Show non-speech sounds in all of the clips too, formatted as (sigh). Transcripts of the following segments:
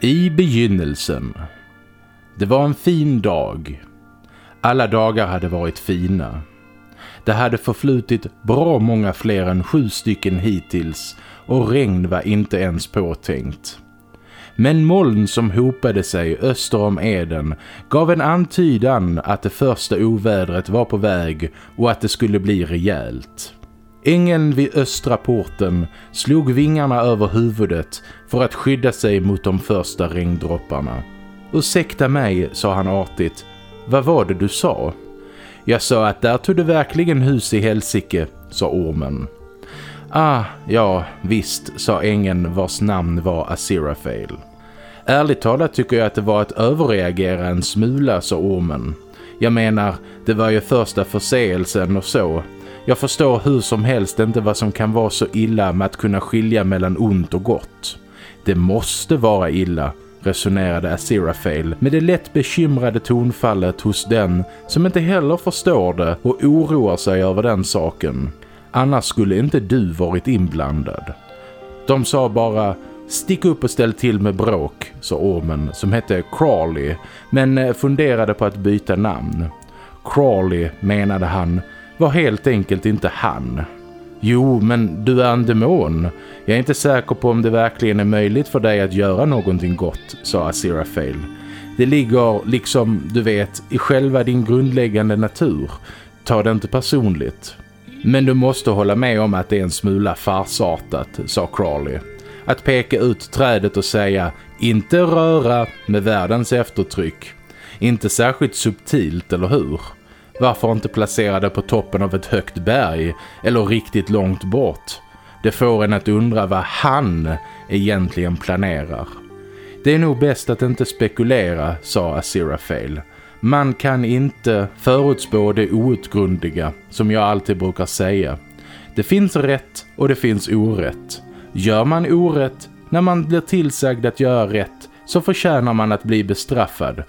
I begynnelsen. Det var en fin dag. Alla dagar hade varit fina. Det hade förflutit bra många fler än sju stycken hittills och regn var inte ens påtänkt. Men moln som hopade sig öster om Eden gav en antydan att det första ovädret var på väg och att det skulle bli rejält. Ängeln vid östra porten slog vingarna över huvudet för att skydda sig mot de första regndropparna. Ursäkta mig, sa han artigt. Vad var det du sa? Jag sa att där tog det verkligen hus i Helsike, sa ormen. Ah, ja, visst, sa ängeln vars namn var Aziraphale. Ärligt talat tycker jag att det var att överreagera en smula, sa ormen. Jag menar, det var ju första förseelsen och så. Jag förstår hur som helst inte vad som kan vara så illa med att kunna skilja mellan ont och gott. Det måste vara illa, resonerade Aziraphale med det lätt bekymrade tonfallet hos den som inte heller förstår det och oroar sig över den saken. Annars skulle inte du varit inblandad. De sa bara, stick upp och ställ till med bråk, sa ormen som hette Crawley men eh, funderade på att byta namn. Crawley, menade han, var helt enkelt inte han. Jo, men du är en demon. Jag är inte säker på om det verkligen är möjligt för dig att göra någonting gott, sa Aziraphale. Det ligger, liksom du vet, i själva din grundläggande natur. Ta det inte personligt. Men du måste hålla med om att det är en smula farsartat, sa Crawley. Att peka ut trädet och säga inte röra med världens eftertryck. Inte särskilt subtilt, eller hur? Varför inte placera det på toppen av ett högt berg eller riktigt långt bort? Det får en att undra vad han egentligen planerar. Det är nog bäst att inte spekulera, sa Aziraphale. Man kan inte förutspå det outgrundliga, som jag alltid brukar säga. Det finns rätt och det finns orätt. Gör man orätt när man blir tillsagd att göra rätt så förtjänar man att bli bestraffad.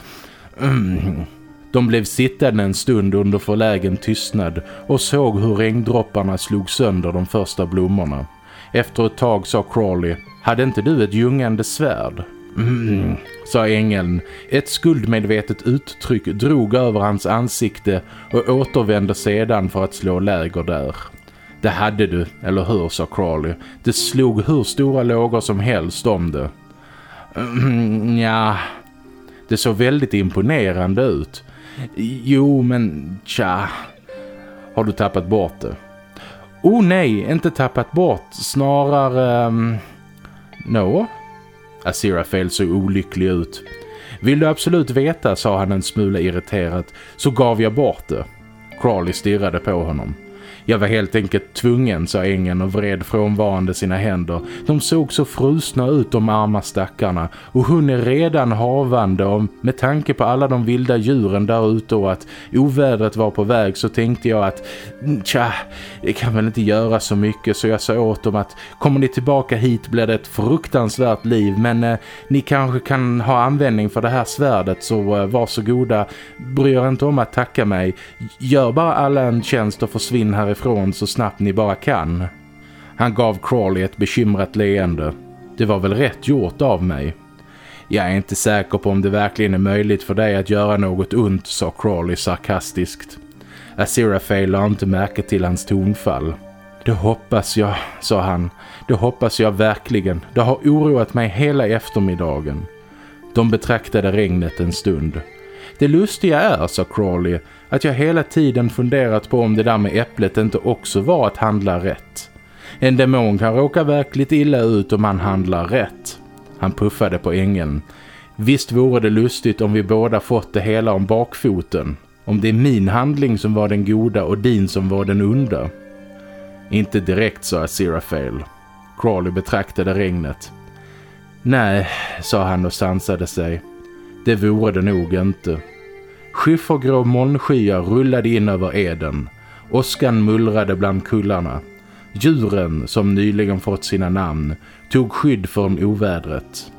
Mm. (clears throat) De blev sittande en stund under förlägen tystnad och såg hur regndropparna slog sönder de första blommorna. Efter ett tag sa Crawley, hade inte du ett ljungande svärd? Mm, sa ängeln. Ett skuldmedvetet uttryck drog över hans ansikte och återvände sedan för att slå läger där. Det hade du, eller hur, sa Crawley. Det slog hur stora lågor som helst om det. Mm, ja, det såg väldigt imponerande ut. Jo, men tja. Har du tappat bort det? Oh nej, inte tappat bort. Snarare... Ehm, um... No? Aziraphale såg olycklig ut. Vill du absolut veta, sa han en smula irriterat, så gav jag bort det. Crawley stirrade på honom. Jag var helt enkelt tvungen, sa ängen och vred frånvarande sina händer. De såg så frusna ut de arma stackarna och hon är redan havande och med tanke på alla de vilda djuren där ute och att ovädret var på väg så tänkte jag att mm, tja, det kan väl inte göra så mycket så jag sa åt dem att kommer ni tillbaka hit blir det ett fruktansvärt liv men eh, ni kanske kan ha användning för det här svärdet så eh, varsågoda, bry er inte om att tacka mig. Gör bara alla en tjänst och försvinn härifrån därifrån så snabbt ni bara kan. Han gav Crawley ett bekymrat leende. Det var väl rätt gjort av mig. Jag är inte säker på om det verkligen är möjligt för dig att göra något ont, sa Crawley sarkastiskt. Aziraphale la inte märke till hans tonfall. Det hoppas jag, sa han. Det hoppas jag verkligen. Det har oroat mig hela eftermiddagen. De betraktade regnet en stund. Det lustiga är, sa Crawley, att jag hela tiden funderat på om det där med äpplet inte också var att handla rätt. En demon kan råka verkligt illa ut om han handlar rätt. Han puffade på ängeln. Visst vore det lustigt om vi båda fått det hela om bakfoten. Om det är min handling som var den goda och din som var den onda. Inte direkt, sa Aziraphale. Crawley betraktade regnet. Nej, sa han och sansade sig. Det vore det nog inte. Skiffergrå molnskyar rullade in över eden. Åskan mullrade bland kullarna. Djuren, som nyligen fått sina namn, tog skydd från ovädret.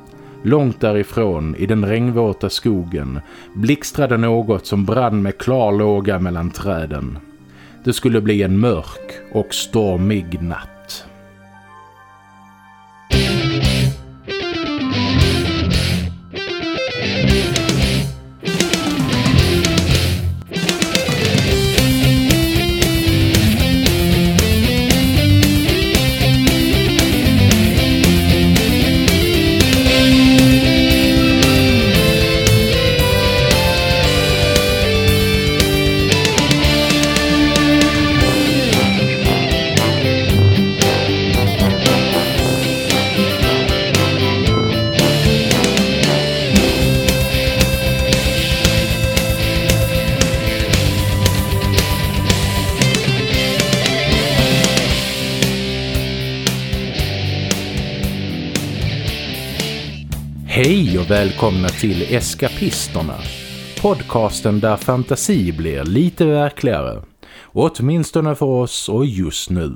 Långt därifrån, i den regnvåta skogen, blixtrade något som brann med klar låga mellan träden. Det skulle bli en mörk och stormig natt. Välkomna till Eskapisterna. Podcasten där fantasi blir lite verkligare. Åtminstone för oss och just nu.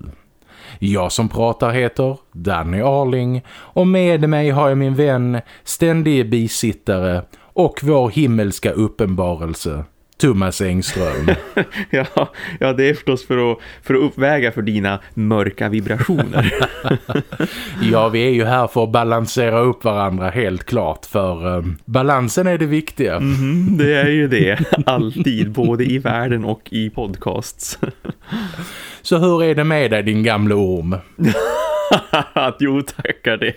Jag som pratar heter Danny Arling och med mig har jag min vän, ständige bisittare och vår himmelska uppenbarelse, Thomas Engström. (laughs) ja, ja, det är förstås för att, för att uppväga för dina mörka vibrationer. (laughs) ja, vi är ju här för att balansera upp varandra helt klart. För um, balansen är det viktiga. Mm, det är ju det. (laughs) Alltid, både i världen och i podcasts. Så hur är det med dig, din gamla orm? (laughs) att jo tackar det.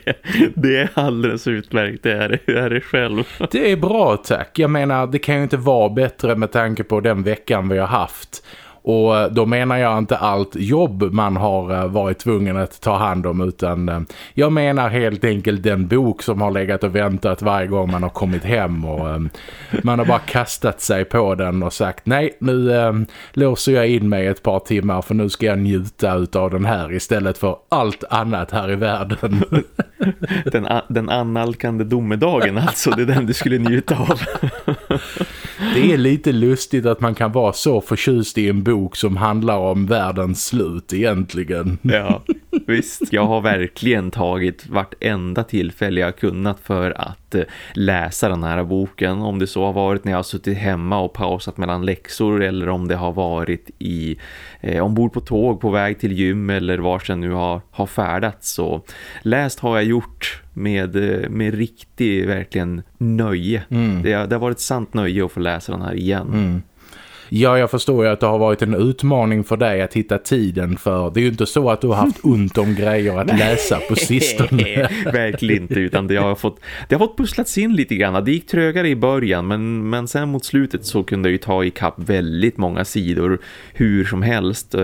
Det är alldeles utmärkt, det är det, är det själv. (laughs) Det är bra tack. Jag menar, det kan ju inte vara bättre med tanke på den veckan vi har haft. Och eh, då menar jag inte allt jobb man har eh, varit tvungen att ta hand om utan eh, jag menar helt enkelt den bok som har legat och väntat varje gång man har kommit hem och man har bara kastat sig på den och sagt nej nu låser jag in mig ett par timmar för nu ska jag njuta av den här istället för allt annat här i världen. (laughs) den, den annalkande domedagen alltså, det är den du skulle njuta av. (laughs) det är lite lustigt att man kan vara så förtjust i en bok som handlar om världens slut egentligen. Ja, visst. Jag har verkligen tagit vartenda tillfälle jag kunnat för att eh, läsa den här boken. Om det så har varit när jag har suttit hemma och pausat mellan läxor eller om det har varit i eh, ombord på tåg på väg till gym eller var jag nu har, har färdats. Så läst har jag gjort med, eh, med riktig verkligen nöje. Mm. Det, det har varit sant nöje att få läsa den här igen. Mm. Ja, jag förstår ju att det har varit en utmaning för dig att hitta tiden för det är ju inte så att du har haft (laughs) ont om grejer att läsa på sistone. (laughs) Verkligen inte, utan det har fått, det har fått pusslats in lite grann. Det gick trögare i början, men, men sen mot slutet så kunde jag ju ta i kapp väldigt många sidor hur som helst.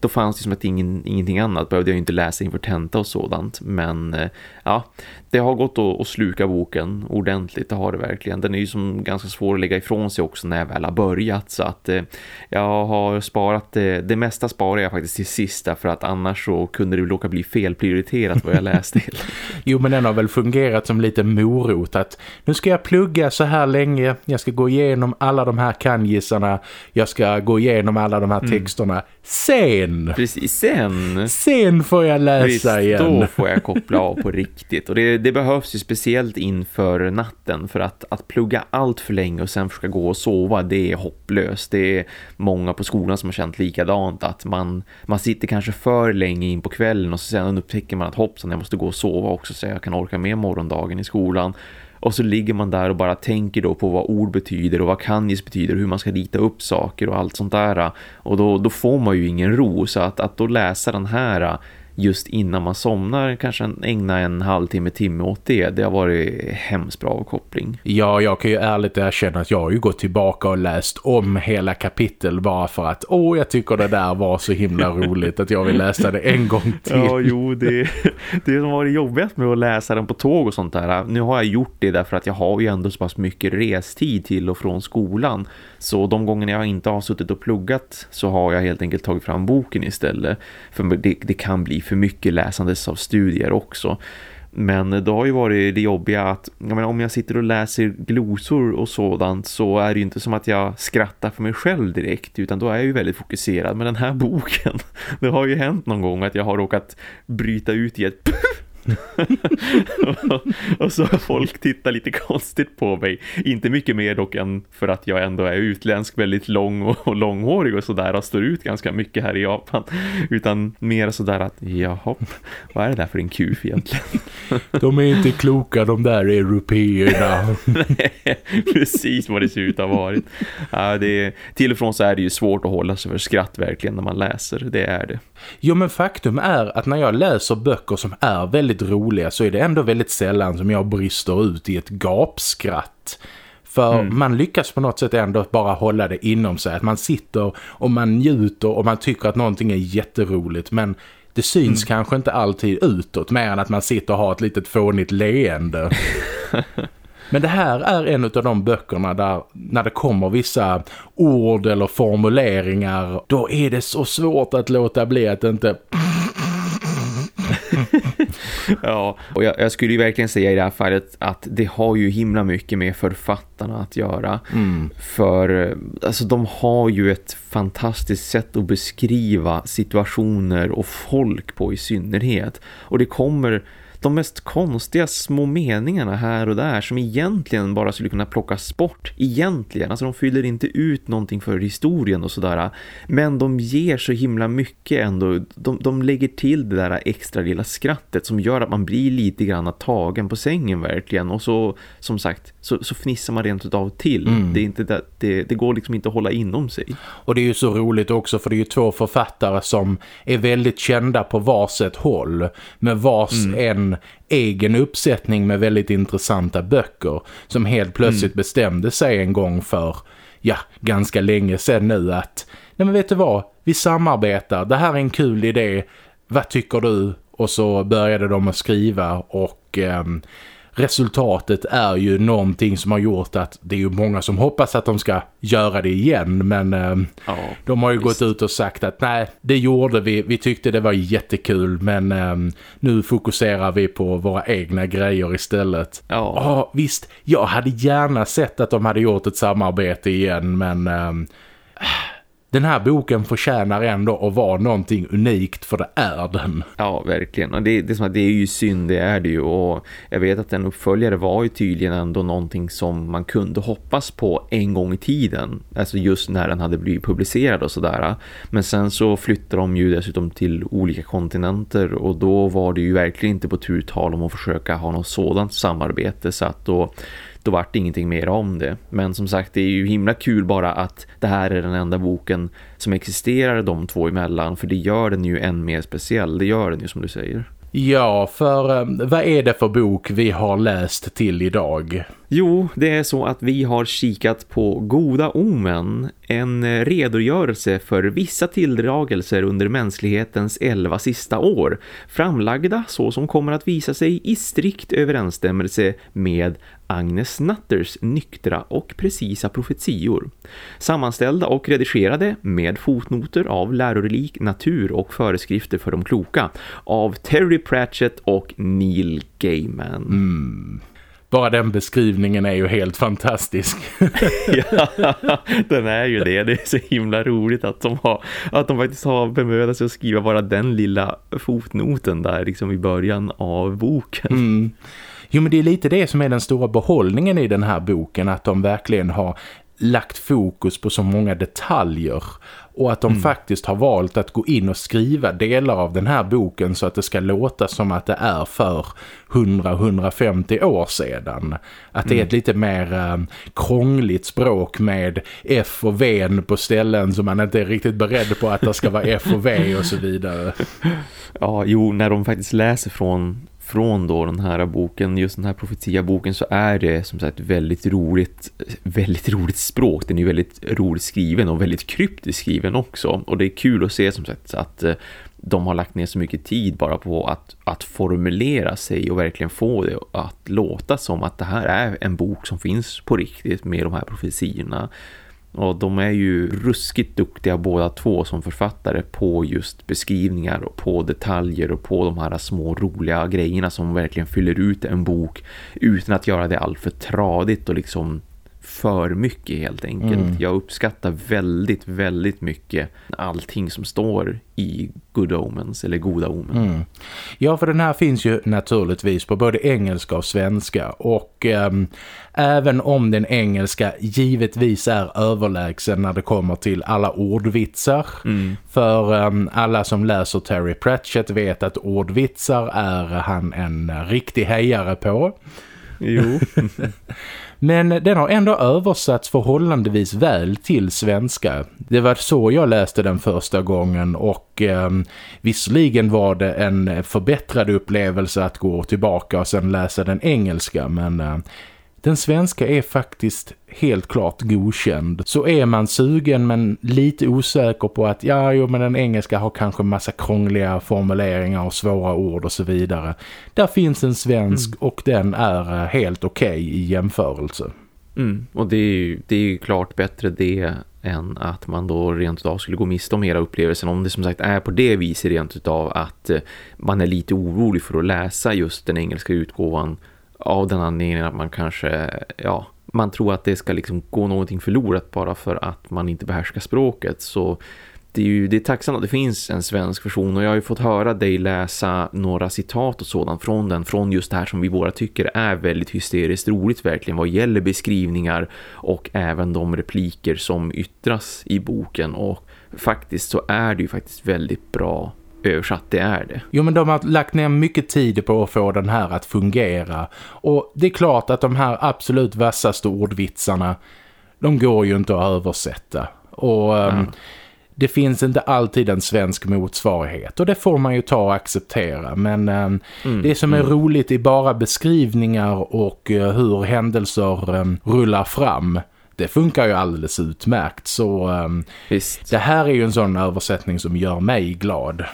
Då fanns det som att ingen, ingenting annat behövde jag inte läsa inför tenta och sådant. Men eh, ja, det har gått att, att sluka boken ordentligt, det har det verkligen. Den är ju som ganska svår att lägga ifrån sig också när jag väl har börjat. Så att eh, jag har sparat, det, eh, det mesta sparar jag faktiskt till sista för att annars så kunde det råka bli felprioriterat vad jag läste. (laughs) jo men den har väl fungerat som lite morot att nu ska jag plugga så här länge, jag ska gå igenom alla de här kanjisarna, jag ska gå igenom alla de här mm. texterna. Mm. Sen! Precis, sen! Sen får jag läsa Visst, igen. då får jag koppla av på riktigt. Och det, det, behövs ju speciellt inför natten för att, att plugga allt för länge och sen försöka gå och sova, det är hopplöst. Det är många på skolan som har känt likadant att man, man sitter kanske för länge in på kvällen och sen upptäcker man att hoppsan, jag måste gå och sova också så jag kan orka med morgondagen i skolan. Och så ligger man där och bara tänker då på vad ord betyder och vad kanjis betyder och hur man ska rita upp saker och allt sånt där. Och då, då får man ju ingen ro så att, att då läsa den här just innan man somnar kanske ägna en halvtimme, timme åt det. Det har varit hemskt bra avkoppling. Ja, jag kan ju ärligt erkänna att jag har ju gått tillbaka och läst om hela kapitel bara för att åh, jag tycker det där var så himla (laughs) roligt att jag vill läsa det en gång till. Ja, jo, det, det som var det jobbigt med att läsa den på tåg och sånt där. Nu har jag gjort det därför att jag har ju ändå så pass mycket restid till och från skolan. Så de gångerna jag inte har suttit och pluggat så har jag helt enkelt tagit fram boken istället. För det, det kan bli för mycket läsandes av studier också. Men det har ju varit det jobbiga att jag menar, om jag sitter och läser glosor och sådant så är det ju inte som att jag skrattar för mig själv direkt utan då är jag ju väldigt fokuserad. Men den här (laughs) boken, det har ju hänt någon gång att jag har råkat bryta ut i ett (laughs) (laughs) och så har folk tittat lite konstigt på mig. Inte mycket mer dock än för att jag ändå är utländsk, väldigt lång och långhårig och sådär och står ut ganska mycket här i Japan. Utan mer sådär att, jaha, vad är det där för en kuf egentligen? (laughs) De är inte kloka de där europeerna. (laughs) Nej, precis vad det ser ut att ha varit. Ja, det är, till och från så är det ju svårt att hålla sig för skratt verkligen när man läser, det är det. Jo men faktum är att när jag läser böcker som är väldigt roliga så är det ändå väldigt sällan som jag brister ut i ett gapskratt. För mm. man lyckas på något sätt ändå bara hålla det inom sig. Att man sitter och man njuter och man tycker att någonting är jätteroligt. Men det syns mm. kanske inte alltid utåt mer än att man sitter och har ett litet fånigt leende. (laughs) Men det här är en av de böckerna där när det kommer vissa ord eller formuleringar då är det så svårt att låta bli att inte (laughs) ja, och jag, jag, skulle ju verkligen säga i det här fallet att det har ju himla mycket med författarna att göra. Mm. För alltså, de har ju ett fantastiskt sätt att beskriva situationer och folk på i synnerhet. Och det kommer de mest konstiga små meningarna här och där som egentligen bara skulle kunna plockas bort. Egentligen, alltså de fyller inte ut någonting för historien och sådär. Men de ger så himla mycket ändå. De, de lägger till det där extra lilla skrattet som gör att man blir lite grann tagen på sängen verkligen. Och så, som sagt, så, så fnissar man rent av till. Mm. Det, är inte det, det, det går liksom inte att hålla inom sig. Och det är ju så roligt också för det är ju två författare som är väldigt kända på varsitt håll. Med vars mm. en egen uppsättning med väldigt intressanta böcker. Som helt plötsligt mm. bestämde sig en gång för, ja, ganska länge sedan nu att nej men vet du vad, vi samarbetar, det här är en kul idé, vad tycker du? Och så började de att skriva och... Eh, resultatet är ju någonting som har gjort att det är ju många som hoppas att de ska göra det igen men eh, ja, de har ju visst. gått ut och sagt att nej, det gjorde vi, vi tyckte det var jättekul men eh, nu fokuserar vi på våra egna grejer istället. Ja. ja, visst, jag hade gärna sett att de hade gjort ett samarbete igen men... Eh, den här boken förtjänar ändå att vara någonting unikt för det är den. Ja, verkligen. Och det, det, är som att det är ju synd, det är det ju. Och jag vet att en uppföljare var ju tydligen ändå någonting som man kunde hoppas på en gång i tiden. Alltså just när den hade blivit publicerad och sådär. Men sen så flyttade de ju dessutom till olika kontinenter och då var det ju verkligen inte på turtal om att försöka ha något sådant samarbete. Så att då då vart det ingenting mer om det. Men som sagt, det är ju himla kul bara att det här är den enda boken som existerar de två emellan. För det gör den ju än mer speciell, det gör den ju som du säger. Ja, för um, vad är det för bok vi har läst till idag? Jo, det är så att vi har kikat på Goda Omen, en eh, redogörelse för vissa tilldragelser under mänsklighetens elva sista år, framlagda så som kommer att visa sig i strikt överensstämmelse med Agnes Nutters nyktra och precisa profetior. Sammanställda och redigerade med fotnoter av lärorik natur och föreskrifter för de kloka av Terry Pratchett och Neil Gaiman. Mm. Bara den beskrivningen är ju helt fantastisk. (laughs) ja, den är ju det. Det är så himla roligt att de, har, att de faktiskt har bemödat sig att skriva bara den lilla fotnoten där liksom i början av boken. Mm. Jo men det är lite det som är den stora behållningen i den här boken. Att de verkligen har lagt fokus på så många detaljer och att de mm. faktiskt har valt att gå in och skriva delar av den här boken så att det ska låta som att det är för 100-150 år sedan. Att det är ett mm. lite mer eh, krångligt språk med F och V på ställen som man inte är riktigt beredd på att det ska vara F och V och så vidare. (laughs) Ja, jo, när de faktiskt läser från från då den här boken, just den här profetia-boken så är det som sagt väldigt roligt väldigt roligt språk. Den är väldigt roligt skriven och väldigt kryptiskt skriven också. Och det är kul att se som sagt att eh, de har lagt ner så mycket tid bara på att, att formulera sig och verkligen få det att låta som att det här är en bok som finns på riktigt med de här profetiorna. Och de är ju ruskigt duktiga båda två som författare på just beskrivningar och på detaljer och på de här små roliga grejerna som verkligen fyller ut en bok utan att göra det alltför tradigt och liksom för mycket helt enkelt. Mm. Jag uppskattar väldigt, väldigt mycket allting som står i Good Omens eller Goda Omen. Mm. Ja, för den här finns ju naturligtvis på både engelska och svenska och eh, även om den engelska givetvis är överlägsen när det kommer till alla ordvitsar. Mm. För eh, alla som läser Terry Pratchett vet att ordvitsar är han en riktig hejare på. Jo. (laughs) Men den har ändå översatts förhållandevis väl till svenska. Det var så jag läste den första gången och eh, visserligen var det en förbättrad upplevelse att gå tillbaka och sen läsa den engelska men eh, den svenska är faktiskt helt klart godkänd. Så är man sugen men lite osäker på att ja, jo, men den engelska har kanske massa krångliga formuleringar och svåra ord och så vidare. Där finns en svensk mm. och den är eh, helt okej okay i jämförelse. Mm, och det är, ju, det är ju klart bättre det än att man då rent utav skulle gå miste om hela upplevelsen om det som sagt är på det viset rent utav att eh, man är lite orolig för att läsa just den engelska utgåvan av den anledningen att man kanske, ja, man tror att det ska liksom gå någonting förlorat bara för att man inte behärskar språket. Så det är ju det är tacksamt att det finns en svensk version. Och jag har ju fått höra dig läsa några citat och sådant från den, från just det här som vi båda tycker är väldigt hysteriskt roligt verkligen vad gäller beskrivningar och även de repliker som yttras i boken. Och faktiskt så är det ju faktiskt väldigt bra översatt, det är det. Jo men de har lagt ner mycket tid på att få den här att fungera. Och det är klart att de här absolut vassaste ordvitsarna de går ju inte att översätta. Och mm det finns inte alltid en svensk motsvarighet. Och det får man ju ta och acceptera. Men eh, mm, det som är mm. roligt är bara beskrivningar och eh, hur händelser eh, rullar fram det funkar ju alldeles utmärkt så um, det här är ju en sån översättning som gör mig glad.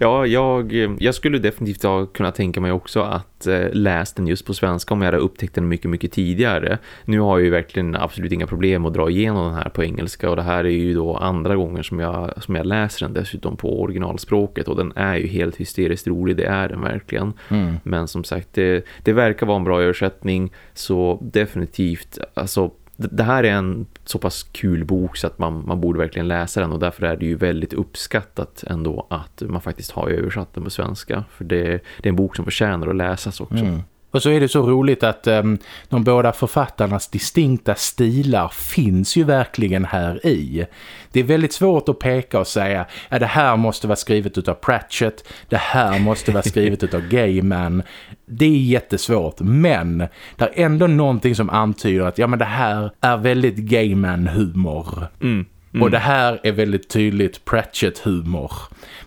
Ja, jag, jag skulle definitivt ha kunnat tänka mig också att eh, läsa den just på svenska om jag hade upptäckt den mycket, mycket tidigare. Nu har jag ju verkligen absolut inga problem att dra igenom den här på engelska och det här är ju då andra gånger som jag, som jag läser den dessutom på originalspråket och den är ju helt hysteriskt rolig, det är den verkligen. Mm. Men som sagt, det, det verkar vara en bra översättning så definitivt, alltså det här är en så pass kul bok så att man, man borde verkligen läsa den och därför är det ju väldigt uppskattat ändå att man faktiskt har översatt den på svenska för det, det är en bok som förtjänar att läsas också. Mm. Och så är det så roligt att um, de båda författarnas distinkta stilar finns ju verkligen här i. Det är väldigt svårt att peka och säga att det här måste vara skrivet av Pratchett, det här måste vara skrivet av Gaiman. Det är jättesvårt, men det är ändå någonting som antyder att ja men det här är väldigt Gaiman-humor. Mm. Mm. Och det här är väldigt tydligt Pratchett-humor.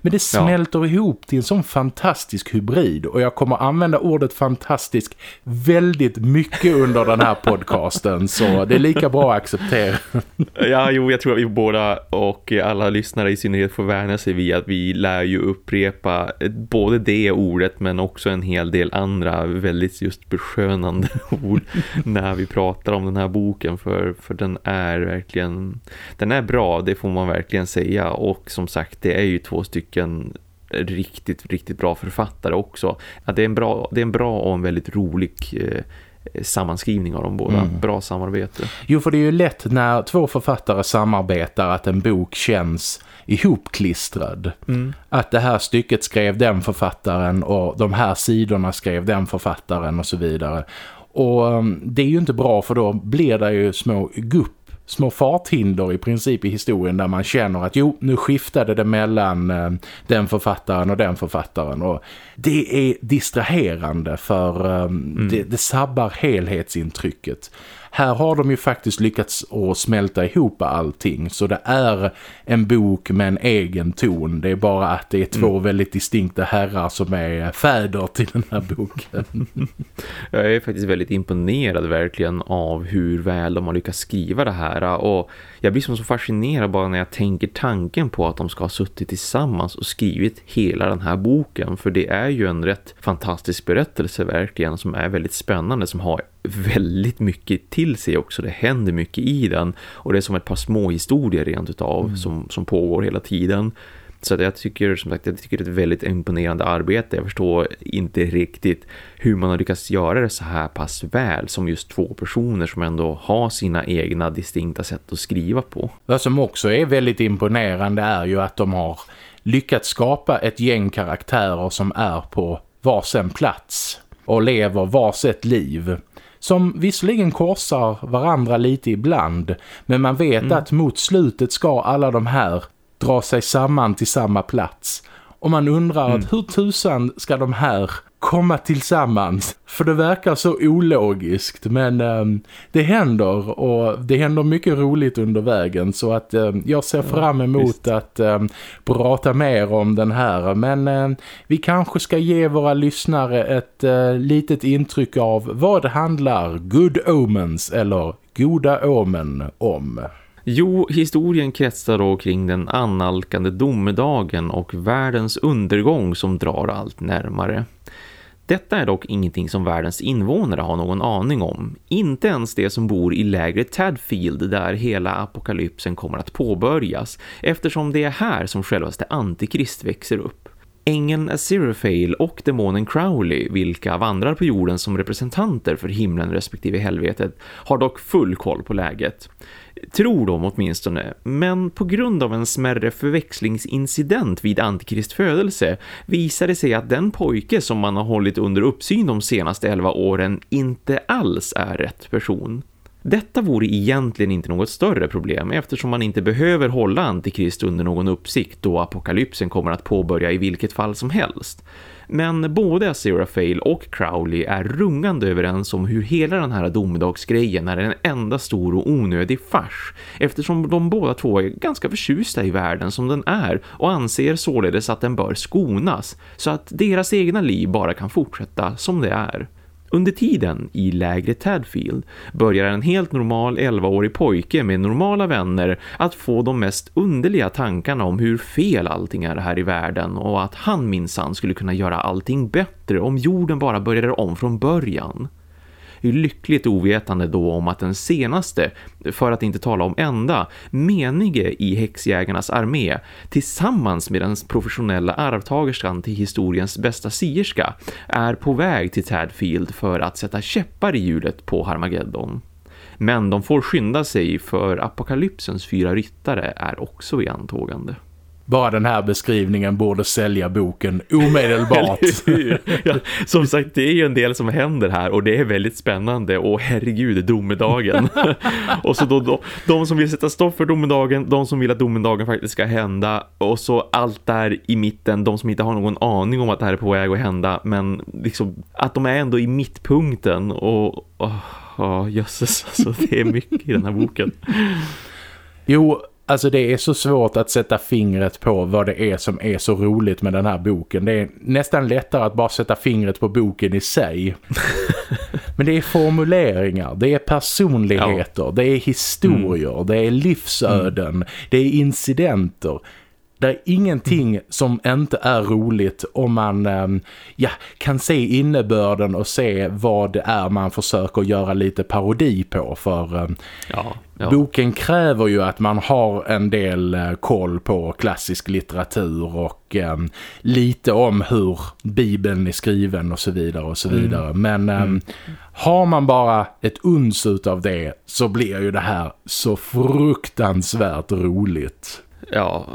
Men det smälter ja. ihop till en sån fantastisk hybrid. Och jag kommer använda ordet fantastisk väldigt mycket under den här podcasten. (laughs) så det är lika bra att acceptera. ja, jo, jag tror att vi båda och alla lyssnare i synnerhet får värna sig vid att vi lär ju upprepa både det ordet men också en hel del andra väldigt just beskönande (laughs) ord när vi pratar om den här boken. För, för den är verkligen, den är bra, det får man verkligen säga. Och som sagt, det är ju två stycken riktigt, riktigt bra författare också. Att det, är en bra, det är en bra och en väldigt rolig eh, sammanskrivning av de båda. Mm. Bra samarbete. Jo, för det är ju lätt när två författare samarbetar att en bok känns ihopklistrad. Mm. Att det här stycket skrev den författaren och de här sidorna skrev den författaren och så vidare. Och um, det är ju inte bra för då blir det ju små gupp små farthinder i princip i historien där man känner att jo, nu skiftade det mellan eh, den författaren och den författaren och det är distraherande för eh, mm. det, det sabbar helhetsintrycket. Här har de ju faktiskt lyckats att smälta ihop allting så det är en bok med en egen ton. Det är bara att det är två mm. väldigt distinkta herrar som är fäder till den här boken. (laughs) Jag är faktiskt väldigt imponerad verkligen av hur väl de har lyckats skriva det här och jag blir som så fascinerad bara när jag tänker tanken på att de ska ha suttit tillsammans och skrivit hela den här boken för det är ju en rätt fantastisk berättelse verkligen som är väldigt spännande som har väldigt mycket till sig också. Det händer mycket i den och det är som ett par små historier rent utav mm. som, som pågår hela tiden. Så att jag tycker som sagt jag tycker det är ett väldigt imponerande arbete. Jag förstår inte riktigt hur man har lyckats göra det så här pass väl som just två personer som ändå har sina egna distinkta sätt att skriva på. Vad som också är väldigt imponerande är ju att de har lyckats skapa ett gäng karaktärer som är på varsin plats och lever varsitt liv som visserligen korsar varandra lite ibland men man vet mm. att mot slutet ska alla de här dra sig samman till samma plats. Och man undrar mm. att hur tusan ska de här komma tillsammans? För det verkar så ologiskt men um, det händer och det händer mycket roligt under vägen så att um, jag ser fram emot ja, att um, prata mer om den här men vi kanske ska ge våra lyssnare ett uh, litet intryck av vad handlar Good Omens eller Goda Omen om. Jo, historien kretsar då kring den annalkande domedagen och världens undergång som drar allt närmare. Detta är dock ingenting som världens invånare har någon aning om. Inte ens det som bor i lägre Tadfield där hela apokalypsen kommer att påbörjas eftersom det är här som självaste antikrist växer upp. Ängeln Aziraphale och demonen Crowley, vilka vandrar på jorden som representanter för himlen respektive helvetet, har dock full koll på läget. Tror de åtminstone, men på grund av en smärre förväxlingsincident vid Antikrist födelse visar det sig att den pojke som man har hållit under uppsyn de senaste elva åren inte alls är rätt person. Detta vore egentligen inte något större problem eftersom man inte behöver hålla Antikrist under någon uppsikt då apokalypsen kommer att påbörja i vilket fall som helst. Men både Aziraphale och Crowley är rungande överens om hur hela den här domedagsgrejen är en enda stor och onödig fars eftersom de båda två är ganska förtjusta i världen som den är och anser således att den bör skonas så att deras egna liv bara kan fortsätta som det är. Under tiden i lägre Tadfield börjar en helt normal 11-årig pojke med normala vänner att få de mest underliga tankarna om hur fel allting är här i världen och att han minsann skulle kunna göra allting bättre om jorden bara började om från början hur lyckligt ovetande då om att den senaste, för att inte tala om enda, menige i häxjägarnas armé tillsammans med den professionella arvtagerskan till historiens bästa sierska är på väg till Tadfield för att sätta käppar i hjulet på Harmageddon. Men de får skynda sig för apokalypsens fyra ryttare är också i antågande. Bara den här beskrivningen borde sälja boken omedelbart. (laughs) ja, som sagt, det är ju en del som händer här och det är väldigt spännande. Och herregud, domedagen. (laughs) och så då, då, de som vill sätta stopp för domedagen, de som vill att domedagen faktiskt ska hända. Och så allt där i mitten, de som inte har någon aning om att det här är på väg att hända. Men liksom, att de är ändå i mittpunkten. Och, oh, oh, jösses, alltså det är mycket i den här boken. Jo, Alltså det är så svårt att sätta fingret på vad det är som är så roligt med den här boken. Det är nästan lättare att bara sätta fingret på boken i sig. (laughs) Men det är formuleringar, det är personligheter, ja. det är historier, mm. det är livsöden, mm. det är incidenter. Det är ingenting som inte är roligt om man ehm, ja, kan se innebörden och se vad det är man försöker göra lite parodi på. För ehm, ja, ja. boken kräver ju att man har en del eh, koll på klassisk litteratur och eh, lite om hur Bibeln är skriven och så vidare och så mm. vidare. Mm. Men mm. har man bara ett uns av det så blir ju det här så fruktansvärt roligt. Ja,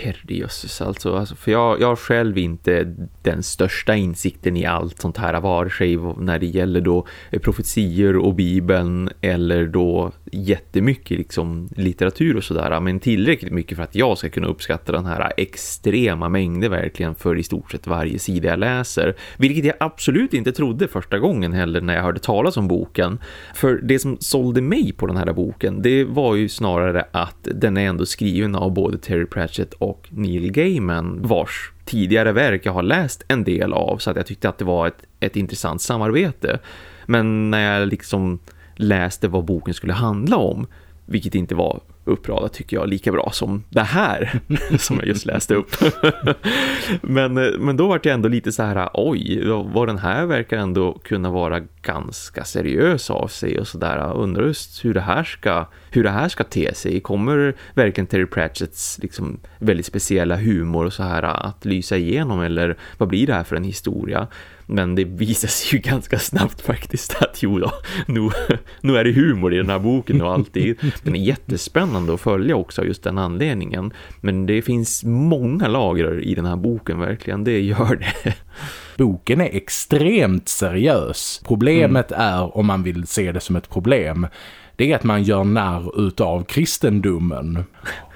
herrejösses alltså, alltså. För jag, jag har själv inte den största insikten i allt sånt här vare sig när det gäller då profetier och bibeln eller då jättemycket liksom litteratur och sådär. Men tillräckligt mycket för att jag ska kunna uppskatta den här extrema mängden verkligen för i stort sett varje sida jag läser. Vilket jag absolut inte trodde första gången heller när jag hörde talas om boken. För det som sålde mig på den här boken det var ju snarare att den är ändå skriven av både Terry Pratchett och Neil Gaiman vars tidigare verk jag har läst en del av så att jag tyckte att det var ett, ett intressant samarbete. Men när jag liksom läste vad boken skulle handla om vilket inte var uppradat tycker jag lika bra som det här (laughs) som jag just läste upp. (laughs) men, eh, men då var det ändå lite så här, oj, vad den här verkar ändå kunna vara ganska seriös av sig och sådär. Undrar just hur det här ska, hur det här ska te sig. Kommer verkligen Terry Pratchetts liksom väldigt speciella humor och så här att lysa igenom eller vad blir det här för en historia? Men det visar sig ju (laughs) ganska snabbt faktiskt att jo då, nu, nu är det humor i den här boken och alltid. Den är jättespännande att följa också just den anledningen. Men det finns många lager i den här boken verkligen, det gör det. (laughs) Boken är extremt seriös. Problemet mm. är, om man vill se det som ett problem, det är att man gör narr utav kristendomen.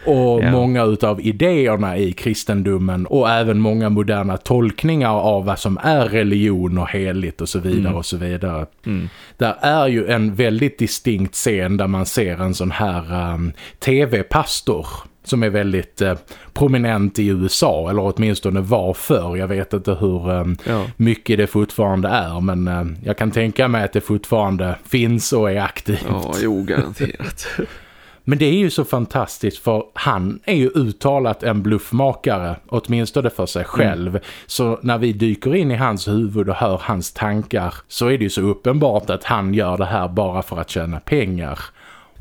Och ja. många utav idéerna i kristendomen och även många moderna tolkningar av vad som är religion och heligt och så vidare mm. och så vidare. Mm. Där är ju en väldigt distinkt scen där man ser en sån här um, tv-pastor som är väldigt eh, prominent i USA eller åtminstone var för. Jag vet inte hur eh, ja. mycket det fortfarande är men eh, jag kan tänka mig att det fortfarande finns och är aktivt. Ja, jo, garanterat. (laughs) Men det är ju så fantastiskt för han är ju uttalat en bluffmakare, åtminstone för sig själv. Mm. Så när vi dyker in i hans huvud och hör hans tankar så är det ju så uppenbart att han gör det här bara för att tjäna pengar.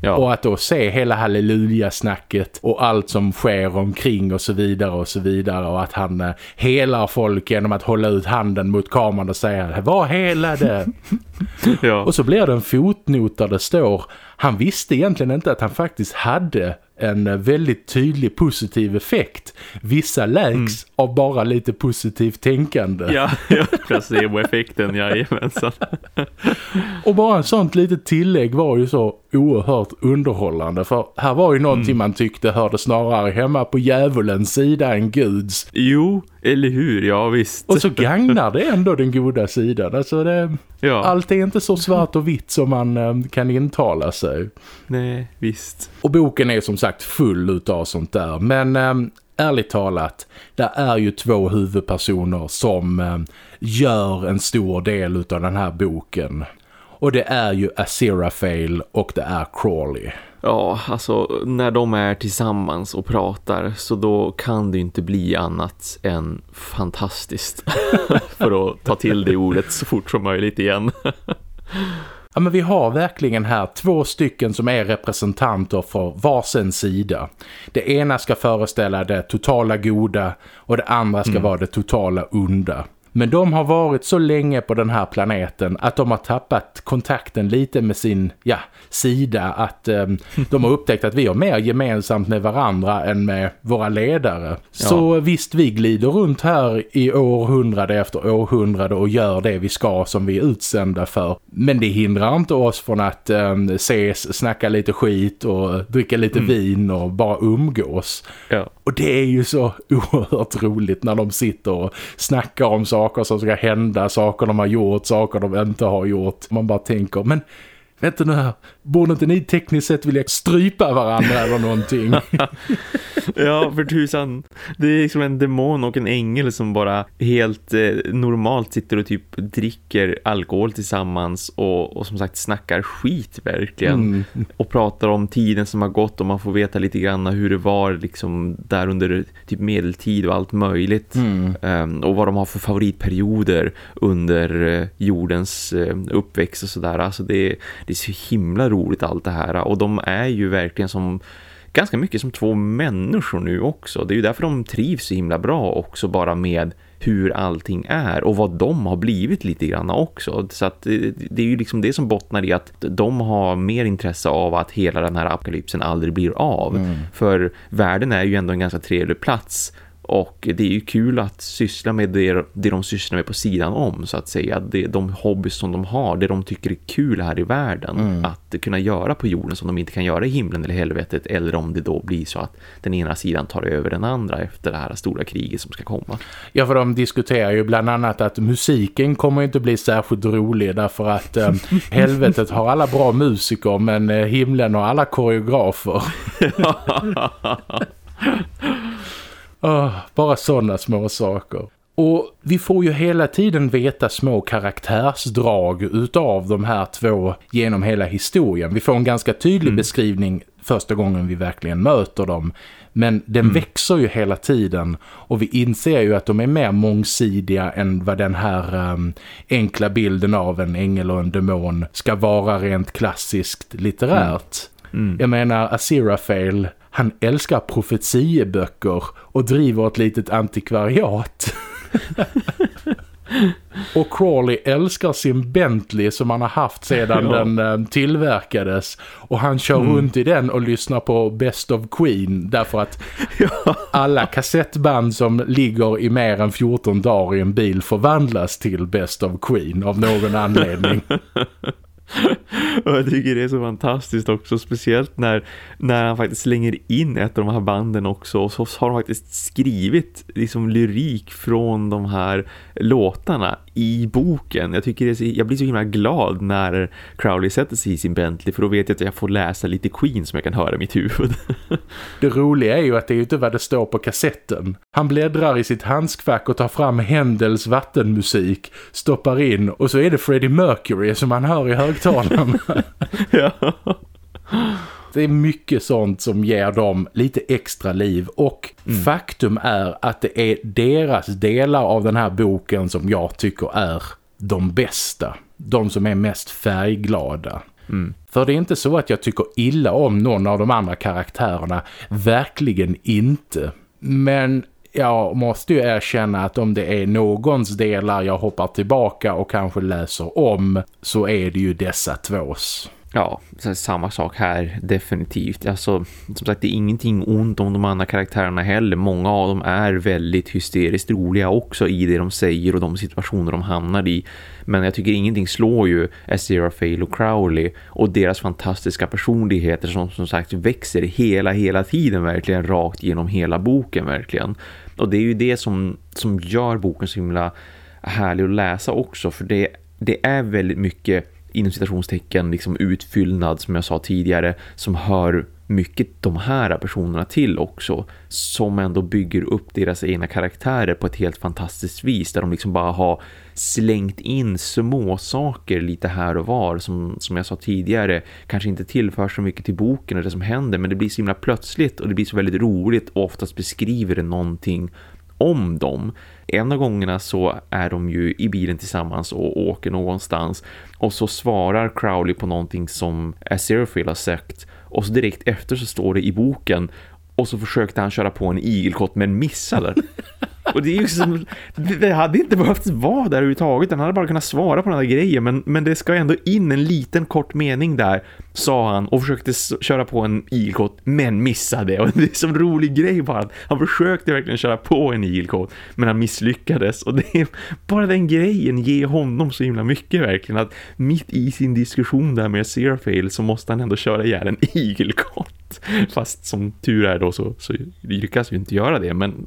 Ja. Och att då se hela halleluja-snacket och allt som sker omkring och så vidare och så vidare och att han eh, helar folk genom att hålla ut handen mot kameran och säga Vad helade? (laughs) ja. Och så blir det en fotnot där det står han visste egentligen inte att han faktiskt hade en väldigt tydlig positiv effekt. Vissa läks mm. av bara lite positivt tänkande. Ja, (laughs) ja placeboeffekten, jajamensan. (laughs) och bara en sånt litet tillägg var ju så oerhört underhållande. För här var ju någonting mm. man tyckte hörde snarare hemma på djävulens sida än Guds. Jo, eller hur? Ja, visst. Och så gagnar det ändå den goda sidan. Alltså det, ja. allt är inte så svart och vitt som man eh, kan intala sig. Nej, visst. Och boken är som sagt full av sånt där. Men eh, ärligt talat, det är ju två huvudpersoner som eh, gör en stor del av den här boken. Och det är ju Aziraphale och det är Crawley. Ja, alltså när de är tillsammans och pratar så då kan det inte bli annat än fantastiskt. (laughs) För att ta till det ordet så fort som möjligt igen. (laughs) Ja men vi har verkligen här två stycken som är representanter för varsin sida. Det ena ska föreställa det totala goda och det andra ska mm. vara det totala onda. Men de har varit så länge på den här planeten att de har tappat kontakten lite med sin ja, sida. Att um, (laughs) de har upptäckt att vi har mer gemensamt med varandra än med våra ledare. Ja. Så visst, vi glider runt här i århundrade efter århundrade och gör det vi ska som vi är utsända för. Men det hindrar inte oss från att um, ses, snacka lite skit och dricka lite mm. vin och bara umgås. Ja. Och det är ju så (laughs) oerhört roligt när de sitter och snackar om saker som ska hända, saker de har gjort, saker de inte har gjort. Man bara tänker, men vänta nu här, borde inte ni tekniskt sett vilja strypa varandra eller någonting? (laughs) ja, för tusan. Det är liksom en demon och en ängel som bara helt eh, normalt sitter och typ dricker alkohol tillsammans och, och som sagt snackar skit verkligen. Mm. Och pratar om tiden som har gått och man får veta lite grann hur det var liksom där under typ medeltid och allt möjligt. Mm. Um, och vad de har för favoritperioder under uh, jordens uh, uppväxt och sådär. Alltså det, det är så himla roligt allt det här. Och de är ju verkligen som ganska mycket som två människor nu också. Det är ju därför de trivs så himla bra också bara med hur allting är och vad de har blivit lite grann också. Så att det är ju liksom det som bottnar i att de har mer intresse av att hela den här apokalypsen aldrig blir av. Mm. För världen är ju ändå en ganska trevlig plats och det är ju kul att syssla med det, det de sysslar med på sidan om så att säga. Det, de hobbys som de har, det de tycker är kul här i världen. Mm. Att kunna göra på jorden som de inte kan göra i himlen eller helvetet. Eller om det då blir så att den ena sidan tar över den andra efter det här stora kriget som ska komma. Ja, för de diskuterar ju bland annat att musiken kommer inte bli särskilt rolig därför att eh, (laughs) helvetet har alla bra musiker men eh, himlen har alla koreografer. (laughs) (laughs) Oh, bara sådana små saker. Och vi får ju hela tiden veta små karaktärsdrag utav de här två genom hela historien. Vi får en ganska tydlig mm. beskrivning första gången vi verkligen möter dem. Men den mm. växer ju hela tiden och vi inser ju att de är mer mångsidiga än vad den här um, enkla bilden av en ängel och en demon ska vara rent klassiskt litterärt. Mm. Mm. Jag menar, Aziraphale han älskar profetieböcker och driver ett litet antikvariat. (laughs) och Crawley älskar sin Bentley som han har haft sedan ja. den eh, tillverkades. Och han kör mm. runt i den och lyssnar på Best of Queen. Därför att (laughs) ja. alla kassettband som ligger i mer än 14 dagar i en bil förvandlas till Best of Queen av någon anledning. (laughs) (laughs) och jag tycker det är så fantastiskt också, speciellt när, när han faktiskt slänger in ett av de här banden också och så har de faktiskt skrivit liksom lyrik från de här låtarna i boken. Jag tycker så, jag blir så himla glad när Crowley sätter sig i sin Bentley för då vet jag att jag får läsa lite Queen som jag kan höra i mitt huvud. (laughs) det roliga är ju att det är inte vad det står på kassetten. Han bläddrar i sitt handskfack och tar fram Händels vattenmusik, stoppar in och så är det Freddie Mercury som han hör i högtalarna. (laughs) ja. Det är mycket sånt som ger dem lite extra liv och mm. faktum är att det är deras delar av den här boken som jag tycker är de bästa. De som är mest färgglada. Mm. För det är inte så att jag tycker illa om någon av de andra karaktärerna. Verkligen inte. Men jag måste ju erkänna att om det är någons delar jag hoppar tillbaka och kanske läser om så är det ju dessa tvås. Ja, samma sak här, definitivt. Alltså, som sagt, det är ingenting ont om de andra karaktärerna heller. Många av dem är väldigt hysteriskt roliga också i det de säger och de situationer de hamnar i. Men jag tycker ingenting slår ju Azera Fail och Crowley och deras fantastiska personligheter som som sagt växer hela, hela tiden verkligen rakt genom hela boken verkligen. Och det är ju det som, som gör boken så himla härlig att läsa också för det, det är väldigt mycket inom citationstecken liksom utfyllnad som jag sa tidigare som hör mycket de här personerna till också som ändå bygger upp deras egna karaktärer på ett helt fantastiskt vis där de liksom bara har slängt in små saker lite här och var som, som jag sa tidigare kanske inte tillför så mycket till boken och det som händer men det blir så himla plötsligt och det blir så väldigt roligt och oftast beskriver det någonting om dem. En av gångerna så är de ju i bilen tillsammans och åker någonstans. Och så svarar Crowley på någonting som Aziraphale har sagt och så direkt efter så står det i boken. Och så försökte han köra på en igelkott men missade. (laughs) Och det är ju som, det hade inte behövt vara där överhuvudtaget. han hade bara kunnat svara på den här grejen. Men, men det ska ändå in en liten kort mening där, sa han. Och försökte köra på en igelkott, men missade. Och det är som rolig grej bara. Han försökte verkligen köra på en igelkott, men han misslyckades. Och det är bara den grejen ger honom så himla mycket verkligen. Att mitt i sin diskussion där med Serafail så måste han ändå köra ihjäl en igelkott. Fast som tur är då så, så lyckas vi inte göra det. Men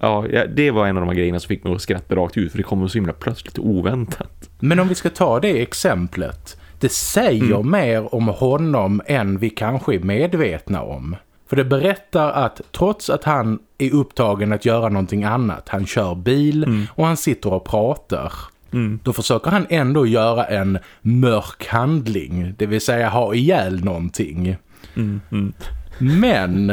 ja, det var en av de här grejerna som fick mig att skratta rakt ut. För det kommer så himla plötsligt och oväntat. Men om vi ska ta det exemplet. Det säger mm. mer om honom än vi kanske är medvetna om. För det berättar att trots att han är upptagen att göra någonting annat, han kör bil mm. och han sitter och pratar. Mm. Då försöker han ändå göra en mörk handling, det vill säga ha ihjäl någonting. Mm, mm. Men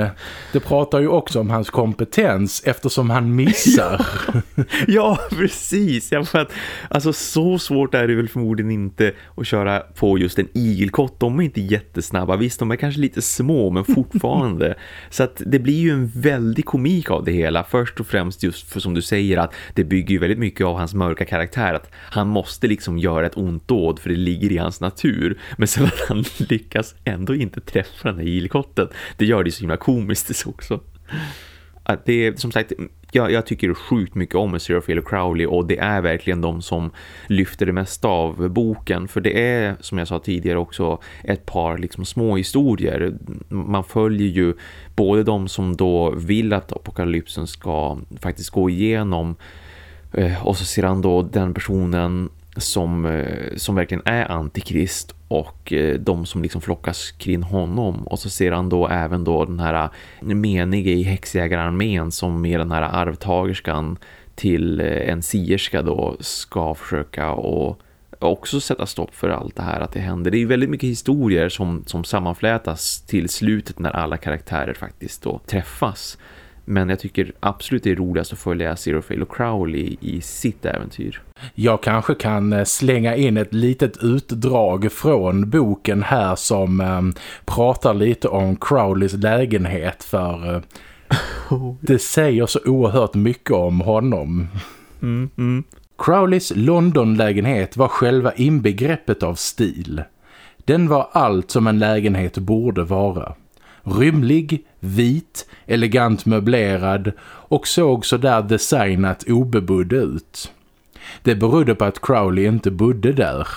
det pratar ju också om hans kompetens eftersom han missar. (laughs) ja, precis. Ja, för att, alltså, så svårt är det väl förmodligen inte att köra på just en igelkott. De är inte jättesnabba. Visst, de är kanske lite små men fortfarande. (laughs) så att det blir ju en väldig komik av det hela. Först och främst just för som du säger att det bygger ju väldigt mycket av hans mörka karaktär. Att han måste liksom göra ett ont dåd för det ligger i hans natur. Men sen att han (laughs) lyckas ändå inte träffa den här igelkotten det gör det så himla komiskt (laughs) också. Att det är som sagt, jag, jag tycker sjukt mycket om Seraphil och Crowley och det är verkligen de som lyfter det mesta av boken. För det är, som jag sa tidigare också, ett par liksom små historier. Man följer ju både de som då vill att apokalypsen ska faktiskt gå igenom eh, och så ser han då den personen som, eh, som verkligen är antikrist och eh, de som liksom flockas kring honom och så ser han då även då den här eh, menige i häxjägararmén som med den här arvtagerskan till en sierska då ska försöka och också sätta stopp för allt det här att det händer. Det är väldigt mycket historier som, som sammanflätas till slutet när alla karaktärer faktiskt då träffas. Men jag tycker absolut det är roligast att följa Zero Fail och Crowley i sitt äventyr. Jag kanske kan eh, slänga in ett litet utdrag från boken här som eh, pratar lite om Crowleys lägenhet för eh, (laughs) det säger så oerhört mycket om honom. Mm, mm. Crowleys London-lägenhet var själva inbegreppet av stil. Den var allt som en lägenhet borde vara. Rymlig, vit, elegant möblerad och såg så där designat obebodd ut. Det berodde på att Crowley inte bodde där.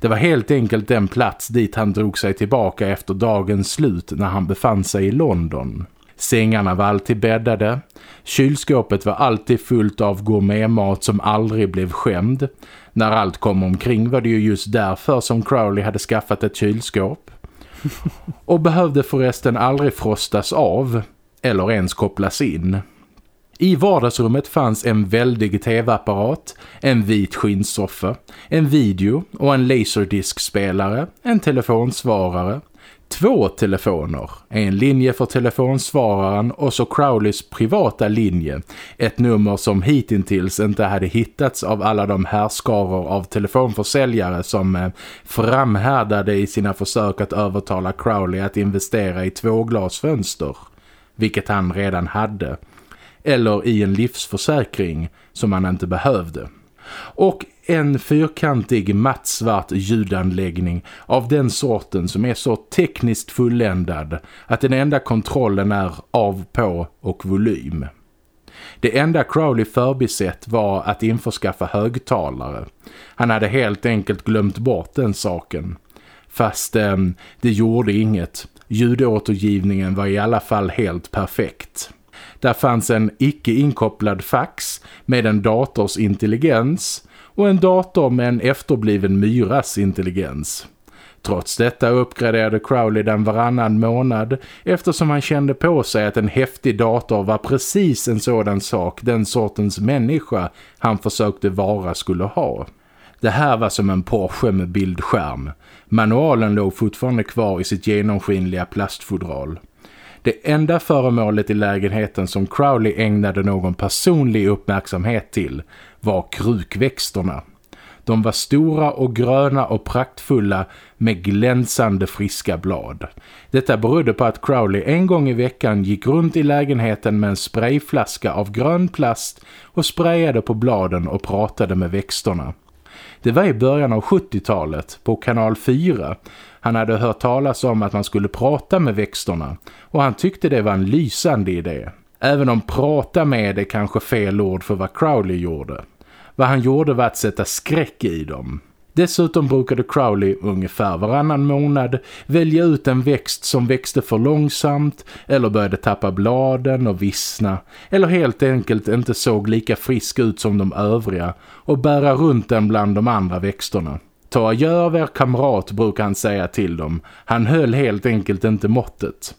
Det var helt enkelt den plats dit han drog sig tillbaka efter dagens slut när han befann sig i London. Sängarna var alltid bäddade. Kylskåpet var alltid fullt av gourmetmat som aldrig blev skämd. När allt kom omkring var det ju just därför som Crowley hade skaffat ett kylskåp. Och behövde förresten aldrig frostas av eller ens kopplas in. I vardagsrummet fanns en väldig tv-apparat, en vit skinnsoffa, en video och en laserdiskspelare, en telefonsvarare, två telefoner. En linje för telefonsvararen och så Crowleys privata linje. Ett nummer som hittills inte hade hittats av alla de härskaror av telefonförsäljare som eh, framhärdade i sina försök att övertala Crowley att investera i tvåglasfönster. Vilket han redan hade. Eller i en livsförsäkring som han inte behövde. Och en fyrkantig mattsvart ljudanläggning av den sorten som är så tekniskt fulländad att den enda kontrollen är av, på och volym. Det enda Crowley förbisett var att införskaffa högtalare. Han hade helt enkelt glömt bort den saken. Fast eh, det gjorde inget. Ljudåtergivningen var i alla fall helt perfekt. Där fanns en icke inkopplad fax med en dators intelligens och en dator med en efterbliven myras intelligens. Trots detta uppgraderade Crowley den varannan månad eftersom han kände på sig att en häftig dator var precis en sådan sak den sortens människa han försökte vara skulle ha. Det här var som en Porsche med bildskärm. Manualen låg fortfarande kvar i sitt genomskinliga plastfodral. Det enda föremålet i lägenheten som Crowley ägnade någon personlig uppmärksamhet till var krukväxterna. De var stora och gröna och praktfulla med glänsande friska blad. Detta berodde på att Crowley en gång i veckan gick runt i lägenheten med en sprayflaska av grön plast och sprayade på bladen och pratade med växterna. Det var i början av 70-talet på kanal 4. Han hade hört talas om att man skulle prata med växterna och han tyckte det var en lysande idé. Även om prata med är kanske fel ord för vad Crowley gjorde. Vad han gjorde var att sätta skräck i dem. Dessutom brukade Crowley ungefär varannan månad välja ut en växt som växte för långsamt eller började tappa bladen och vissna eller helt enkelt inte såg lika frisk ut som de övriga och bära runt den bland de andra växterna. Ta gör er kamrat brukar han säga till dem. Han höll helt enkelt inte måttet.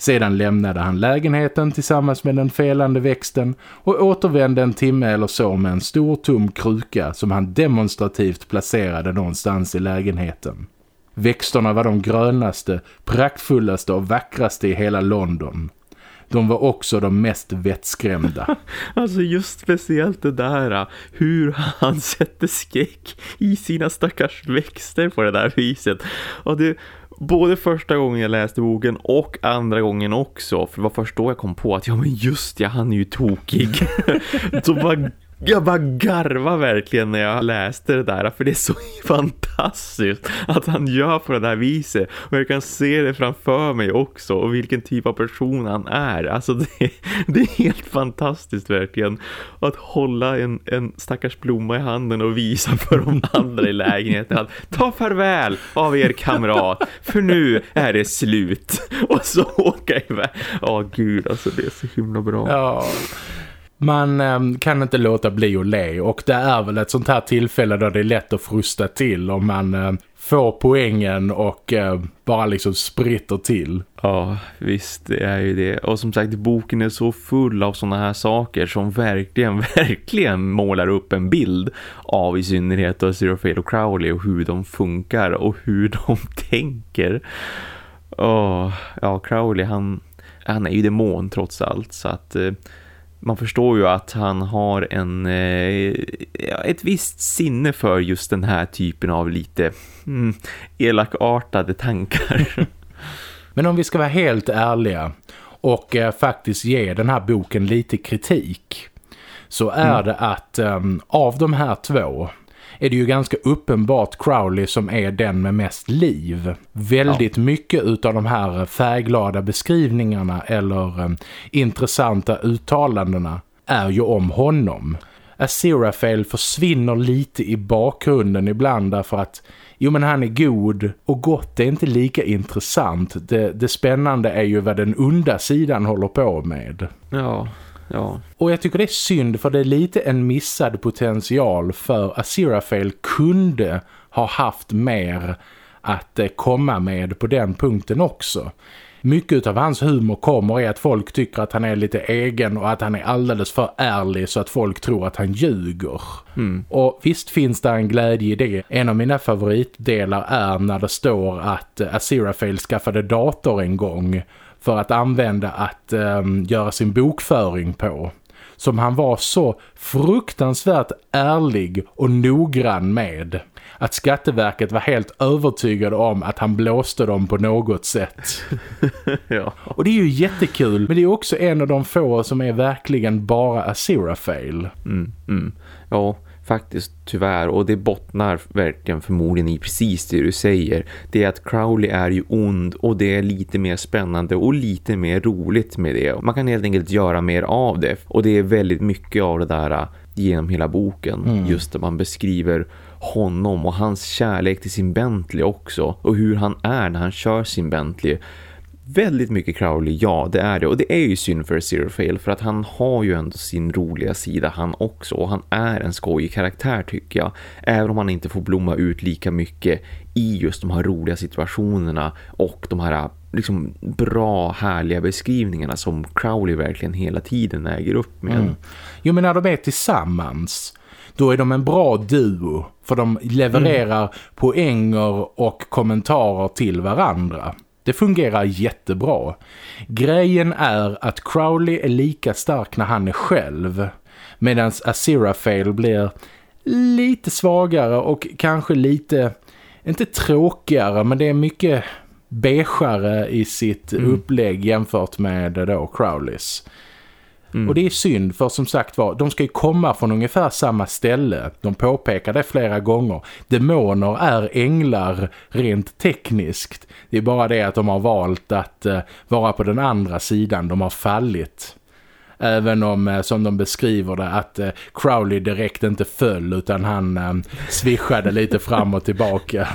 Sedan lämnade han lägenheten tillsammans med den felande växten och återvände en timme eller så med en stor tom kruka som han demonstrativt placerade någonstans i lägenheten. Växterna var de grönaste, praktfullaste och vackraste i hela London. De var också de mest vettskrämda. (laughs) alltså just speciellt det där hur han (laughs) sätter skräck i sina stackars växter på det där viset. Och det både första gången jag läste boken och andra gången också. För det var först då jag kom på att ja men just ja, han är ju tokig. (laughs) Så bara jag bara garva verkligen när jag läste det där för det är så (laughs) fantastiskt att han gör på det där viset. Och jag kan se det framför mig också och vilken typ av person han är. Alltså (laughs) det, det är helt fantastiskt verkligen att hålla en, en stackars blomma i handen och visa för de (laughs) andra i lägenheten att ta farväl av er kamrat för nu är det slut. Och så åka iväg. Åh gud alltså det är så himla bra. Ja man eh, kan inte låta bli att le och det är väl ett sånt här tillfälle där det är lätt att frusta till om man eh, får poängen och eh, bara liksom spritter till. Ja, visst det är ju det. Och som sagt, boken är så full av såna här saker som verkligen, (laughs) verkligen målar upp en bild av i synnerhet Aziraphale och Crowley och hur de funkar och hur (laughs) de tänker. Oh, ja, Crowley han, han är ju demon trots allt så att... Eh, Eh, man förstår ju att han har en eh, ett visst sinne för just den här typen av lite mm, elakartade tankar. (laughs) Men om vi ska vara helt ärliga och eh, faktiskt ge den här boken lite kritik så är mm. det att um, av de här två är det ju ganska uppenbart Crowley som är den med mest liv. Väldigt ja. mycket utav de här färglada beskrivningarna eller um, intressanta uttalandena är ju om honom. Aziraphale försvinner lite i bakgrunden ibland därför att jo men han är god och gott är inte lika intressant. Det, det spännande är ju vad den onda sidan håller på med. Ja, Ja. Och jag tycker det är synd för det är lite en missad potential för Aziraphale kunde ha haft mer att eh, komma med på den punkten också. mycket av hans humor kommer är att folk tycker att han är lite egen och att han är alldeles för ärlig så att folk tror att han ljuger. Mm. Och visst finns det en glädje i det. En av mina favoritdelar är när det står att Aziraphale skaffade dator en gång för att använda att um, göra sin bokföring på som han var så fruktansvärt ärlig och noggrann med att Skatteverket var helt övertygade om att han blåste dem på något sätt. (laughs) ja. Och det är ju jättekul, men det är också en av de få som är verkligen bara Aziraphale. Mm, mm. Ja, faktiskt tyvärr och det bottnar verkligen förmodligen i precis det du säger. Det är att Crowley är ju ond och det är lite mer spännande och lite mer roligt med det. Man kan helt enkelt göra mer av det och det är väldigt mycket av det där äh, genom hela boken. Mm. Just att man beskriver honom och hans kärlek till sin Bentley också och hur han är när han kör sin Bentley väldigt mycket Crowley, ja det är det. Och det är ju synd för Zero Fail för att han har ju ändå sin roliga sida han också. Och han är en skojig karaktär tycker jag. Även om han inte får blomma ut lika mycket i just de här roliga situationerna och de här liksom bra, härliga beskrivningarna som Crowley verkligen hela tiden äger upp med. Mm. Jo men när de är tillsammans då är de en bra duo för de levererar mm. poänger och kommentarer till varandra. Det fungerar jättebra. Grejen är att Crowley är lika stark när han är själv. Medan Aziraphale blir lite svagare och kanske lite, inte tråkigare men det är mycket beigare i sitt mm. upplägg jämfört med då Crowleys. Mm. Och det är synd för som sagt var, de ska ju komma från ungefär samma ställe. De påpekar det flera gånger. Demoner är änglar rent tekniskt. Det är bara det att de har valt att eh, vara på den andra sidan. De har fallit. Även om, uh, som de beskriver det, att uh, Crowley direkt inte föll utan han um, svischade lite (laughs) fram och tillbaka.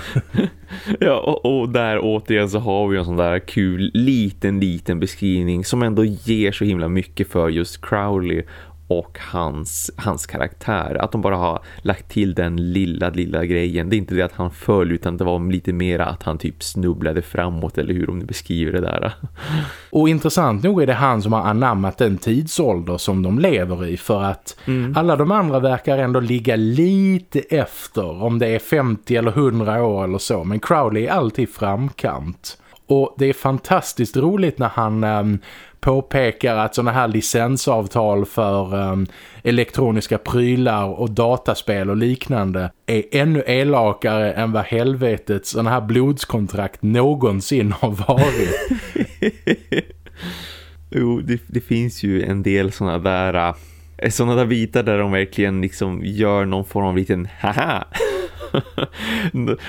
ja, och, och, där återigen så har vi en sån där kul, liten, liten beskrivning som ändå ger så himla mycket för just Crowley och hans, hans karaktär. Att de bara har lagt till den lilla, lilla grejen. Det är inte det att han föll utan det var lite mer att han typ snubblade framåt eller hur de beskriver det där. (laughs) Och intressant nog är det han som har anammat den tidsålder som de lever i för att mm. alla de andra verkar ändå ligga lite efter om det är 50 eller 100 år eller så. Men Crowley är alltid framkant. Och det är fantastiskt roligt när han um, påpekar att sådana här licensavtal för um, elektroniska prylar och dataspel och liknande är ännu elakare än vad helvetets sådana här blodskontrakt någonsin har varit. (laughs) jo, det, det, finns ju en del sådana där eh, sådana där bitar där de verkligen liksom gör någon form av liten haha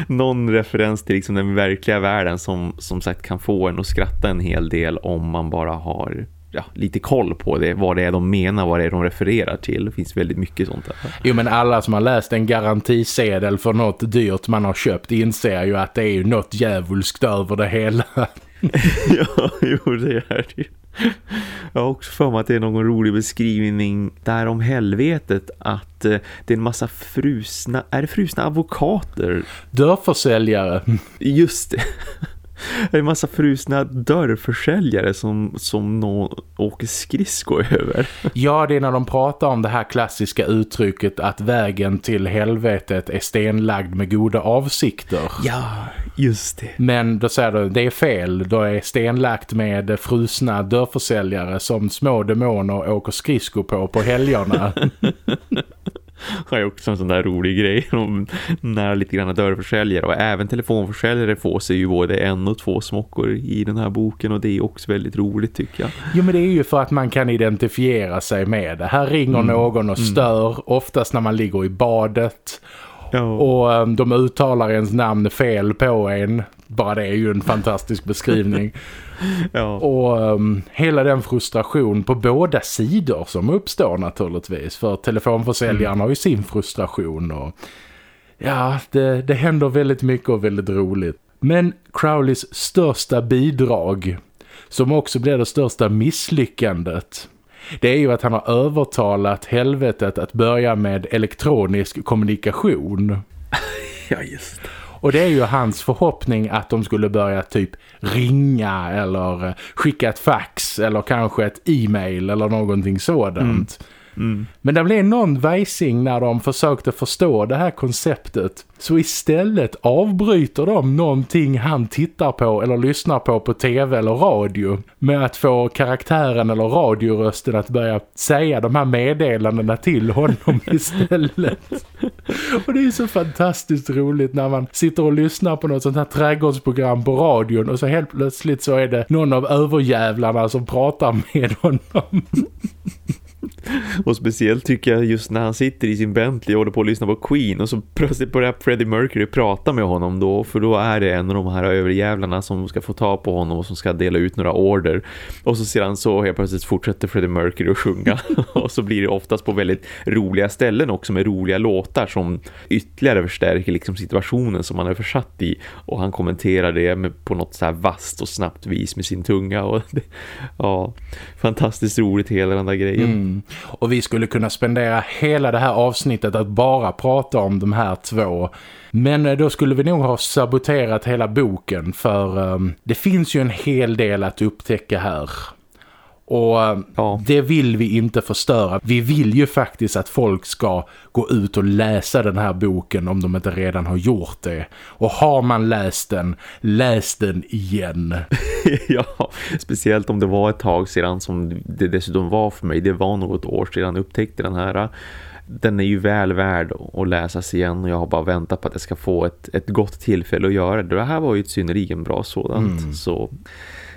någon referens till liksom den verkliga världen som som sagt kan få en att skratta en hel del om man bara har ja, lite koll på det, vad det är de menar, vad det är de refererar till. Det finns väldigt mycket sånt där. Jo men alla som har läst en garantisedel för något dyrt man har köpt inser ju att det är ju något djävulskt över det hela. (laughs) ja, jo det är det jag har också för mig att det är någon rolig beskrivning där om helvetet att eh, det är en massa frusna, är det frusna advokater? Dörrförsäljare. Just det. Det är en massa frusna dörrförsäljare som, som någon åker skridsko över. Ja, det är när de pratar om det här klassiska uttrycket att vägen till helvetet är stenlagd med goda avsikter. Ja, just det. Men då säger du, det är fel. Då är stenlagt med frusna dörrförsäljare som små demoner åker skridsko på på helgerna. (laughs) (laughs) har ju också en sån där rolig grej (laughs) om när lite grann dörrförsäljare och även telefonförsäljare får sig ju både en och två smockor i den här boken och det är också väldigt roligt tycker jag. Jo men det är ju för att man kan identifiera sig med det. Här ringer mm. någon och mm. stör, mm. oftast när man ligger i badet Ja. Och um, de uttalar ens namn fel på en. Bara det är ju en fantastisk beskrivning. (laughs) ja. Och um, hela den frustration på båda sidor som uppstår naturligtvis. För telefonförsäljaren mm. har ju sin frustration. Och ja, det, det händer väldigt mycket och väldigt roligt. Men Crowleys största bidrag, som också blir det största misslyckandet det är ju att han har övertalat helvetet att börja med elektronisk kommunikation. (laughs) ja, just och det är ju hans förhoppning att de skulle börja typ ringa eller skicka ett fax eller kanske ett e-mail eller någonting sådant. Mm. Mm. Men det blev någon vajsing när de försökte förstå det här konceptet. Så istället avbryter de någonting han tittar på eller lyssnar på på tv eller radio med att få karaktären eller radiorösten att börja säga de här meddelandena till honom (laughs) istället. Och det är så fantastiskt roligt när man sitter och lyssnar på något sånt här trädgårdsprogram på radion och så helt plötsligt så är det någon av överjävlarna som pratar med honom. (laughs) Och speciellt tycker jag just när han sitter i sin Bentley och håller på att lyssna på Queen och så plötsligt börjar Freddie Mercury prata med honom då för då är det en av de här överjävlarna som ska få ta på honom och som ska dela ut några order. Och så ser han så helt plötsligt fortsätter Freddie Mercury att sjunga (laughs) och så blir det oftast på väldigt roliga ställen också med roliga låtar som ytterligare förstärker liksom situationen som han är försatt i och han kommenterar det med, på något så här vast och snabbt vis med sin tunga och (laughs) det, ja, fantastiskt roligt hela den där grejen. Mm. Och vi skulle kunna spendera hela det här avsnittet att bara prata om de här två. Men eh, då skulle vi nog ha saboterat hela boken för um, det finns ju en hel del att upptäcka här. Och ja. det vill vi inte förstöra. Vi vill ju faktiskt att folk ska gå ut och läsa den här boken om de inte redan har gjort det. Och har man läst den, läs den igen. (laughs) ja, speciellt om det var ett tag sedan som det dessutom var för mig. Det var något år sedan jag upptäckte den här den är ju väl värd att läsas igen och jag har bara väntat på att jag ska få ett, ett gott tillfälle att göra det. Det här var ju ett synnerligen bra sådant. Mm. Så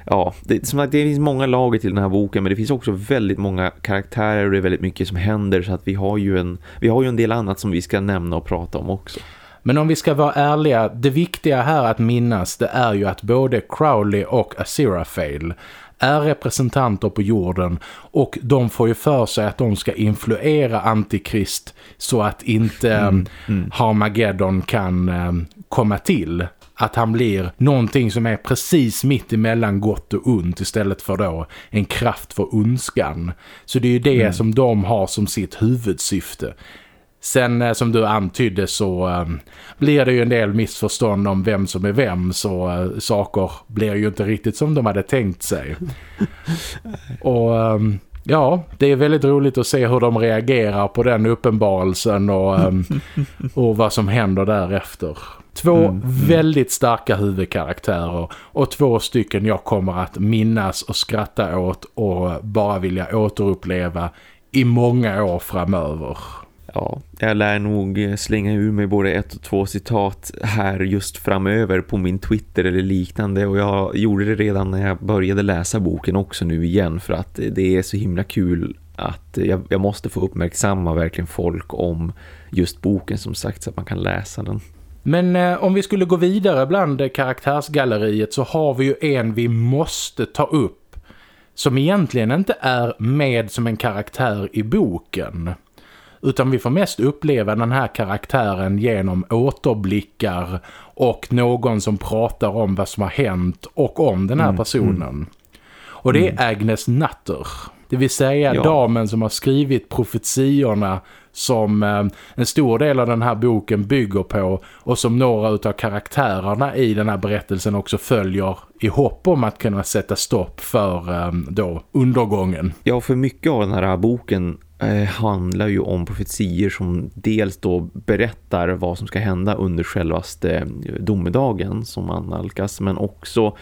ja, det, som att det finns många lager till den här boken men det finns också väldigt många karaktärer och det är väldigt mycket som händer så att vi har ju en, vi har ju en del annat som vi ska nämna och prata om också. Men om vi ska vara ärliga, det viktiga här att minnas det är ju att både Crowley och Aziraphale är representanter på jorden och de får ju för sig att de ska influera Antikrist så att inte mm, mm. Harmageddon kan um, komma till att han blir någonting som är precis mitt emellan gott och ont istället för då en kraft för ondskan. Så det är ju det mm. som de har som sitt huvudsyfte. Sen eh, som du antydde så äh, blir det ju en del missförstånd om vem som är vem så äh, saker blir ju inte riktigt som de hade tänkt sig. (laughs) och äh, ja, det är väldigt roligt att se hur de reagerar på den uppenbarelsen och, (laughs) och vad som händer därefter. Två mm, mm. väldigt starka huvudkaraktärer och två stycken jag kommer att minnas och skratta åt och bara vilja återuppleva i många år framöver. Ja, jag lär nog slänga ur mig både ett och två citat här just framöver på min Twitter eller liknande och jag gjorde det redan när jag började läsa boken också nu igen för att det är så himla kul att jag, jag måste få uppmärksamma verkligen folk om just boken som sagt så att man kan läsa den. Men eh, om vi skulle gå vidare bland karaktärsgalleriet så har vi ju en vi måste ta upp som egentligen inte är med som en karaktär i boken. Utan vi får mest uppleva den här karaktären genom återblickar och någon som pratar om vad som har hänt och om den här mm, personen. Mm. Och det är mm. Agnes Nutter. Det vill säga ja. damen som har skrivit profetiorna som eh, en stor del av den här boken bygger på och som några av karaktärerna i den här berättelsen också följer i hopp om att kunna sätta stopp för eh, då undergången. Ja, för mycket av den här boken eh, handlar ju om profetier som dels då berättar vad som ska hända under självaste domedagen som man nalkas men också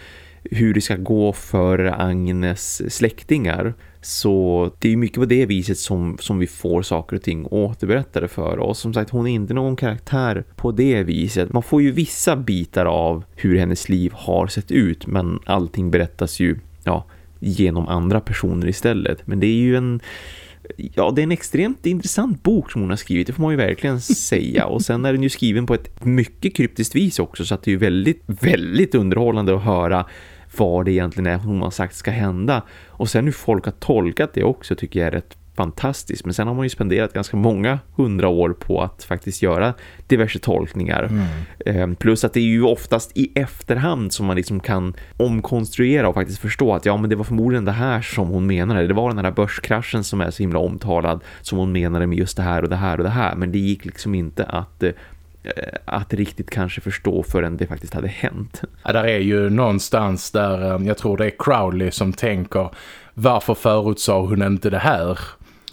hur det ska gå för Agnes släktingar. Så det är mycket på det viset som, som vi får saker och ting återberättade för oss. Som sagt, hon är inte någon karaktär på det viset. Man får ju vissa bitar av hur hennes liv har sett ut. Men allting berättas ju ja, genom andra personer istället. Men det är ju en... Ja, det är en extremt intressant bok som hon har skrivit, det får man ju verkligen (laughs) säga. Och sen är den ju skriven på ett mycket kryptiskt vis också, så att det är ju väldigt, väldigt underhållande att höra vad det egentligen är hon har sagt ska hända. Och sen hur folk har tolkat det också tycker jag är rätt fantastiskt. Men sen har man ju spenderat ganska många hundra år på att faktiskt göra diverse tolkningar. Mm. Ehm, plus att det är ju oftast i efterhand som man liksom kan omkonstruera och faktiskt förstå att ja men det var förmodligen det här som hon menade. Det var den här börskraschen som är så himla omtalad som hon menade med just det här och det här och det här. Men det gick liksom inte att eh, att riktigt kanske förstå förrän det faktiskt hade hänt. Ja, där är ju någonstans där, eh, jag tror det är Crowley som tänker varför förutsade hon inte det här?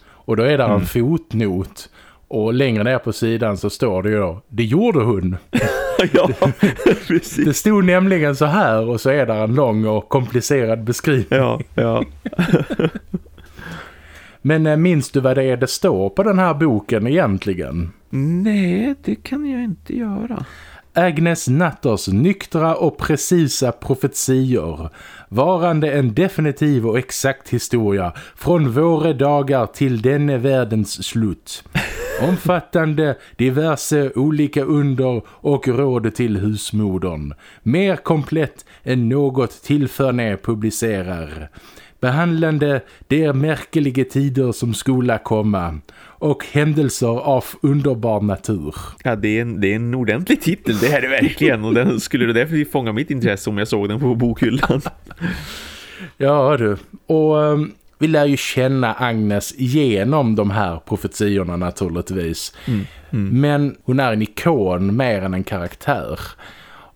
Och då är där mm. en fotnot och längre ner på sidan så står det ju då, det gjorde hon. (laughs) ja, (laughs) precis. Det stod nämligen så här och så är där en lång och komplicerad beskrivning. Ja, ja. (laughs) Men äh, minns du vad det är det står på den här boken egentligen? Nej, det kan jag inte göra. Agnes Natters nyktra och precisa profetior, varande en definitiv och exakt historia från våra dagar till denne världens slut. (laughs) Omfattande diverse olika under och råd till husmodern. Mer komplett än något tillförne publicerar behandlande de märkliga tider som skola komma och händelser av underbar natur. Ja, det är en, det är en ordentlig titel, det här är verkligen. Och den skulle därför fånga mitt intresse om jag såg den på bokhyllan. ja du, och um, vi lär ju känna Agnes genom de här profetiorna naturligtvis. Mm, mm. Men hon är en ikon mer än en karaktär.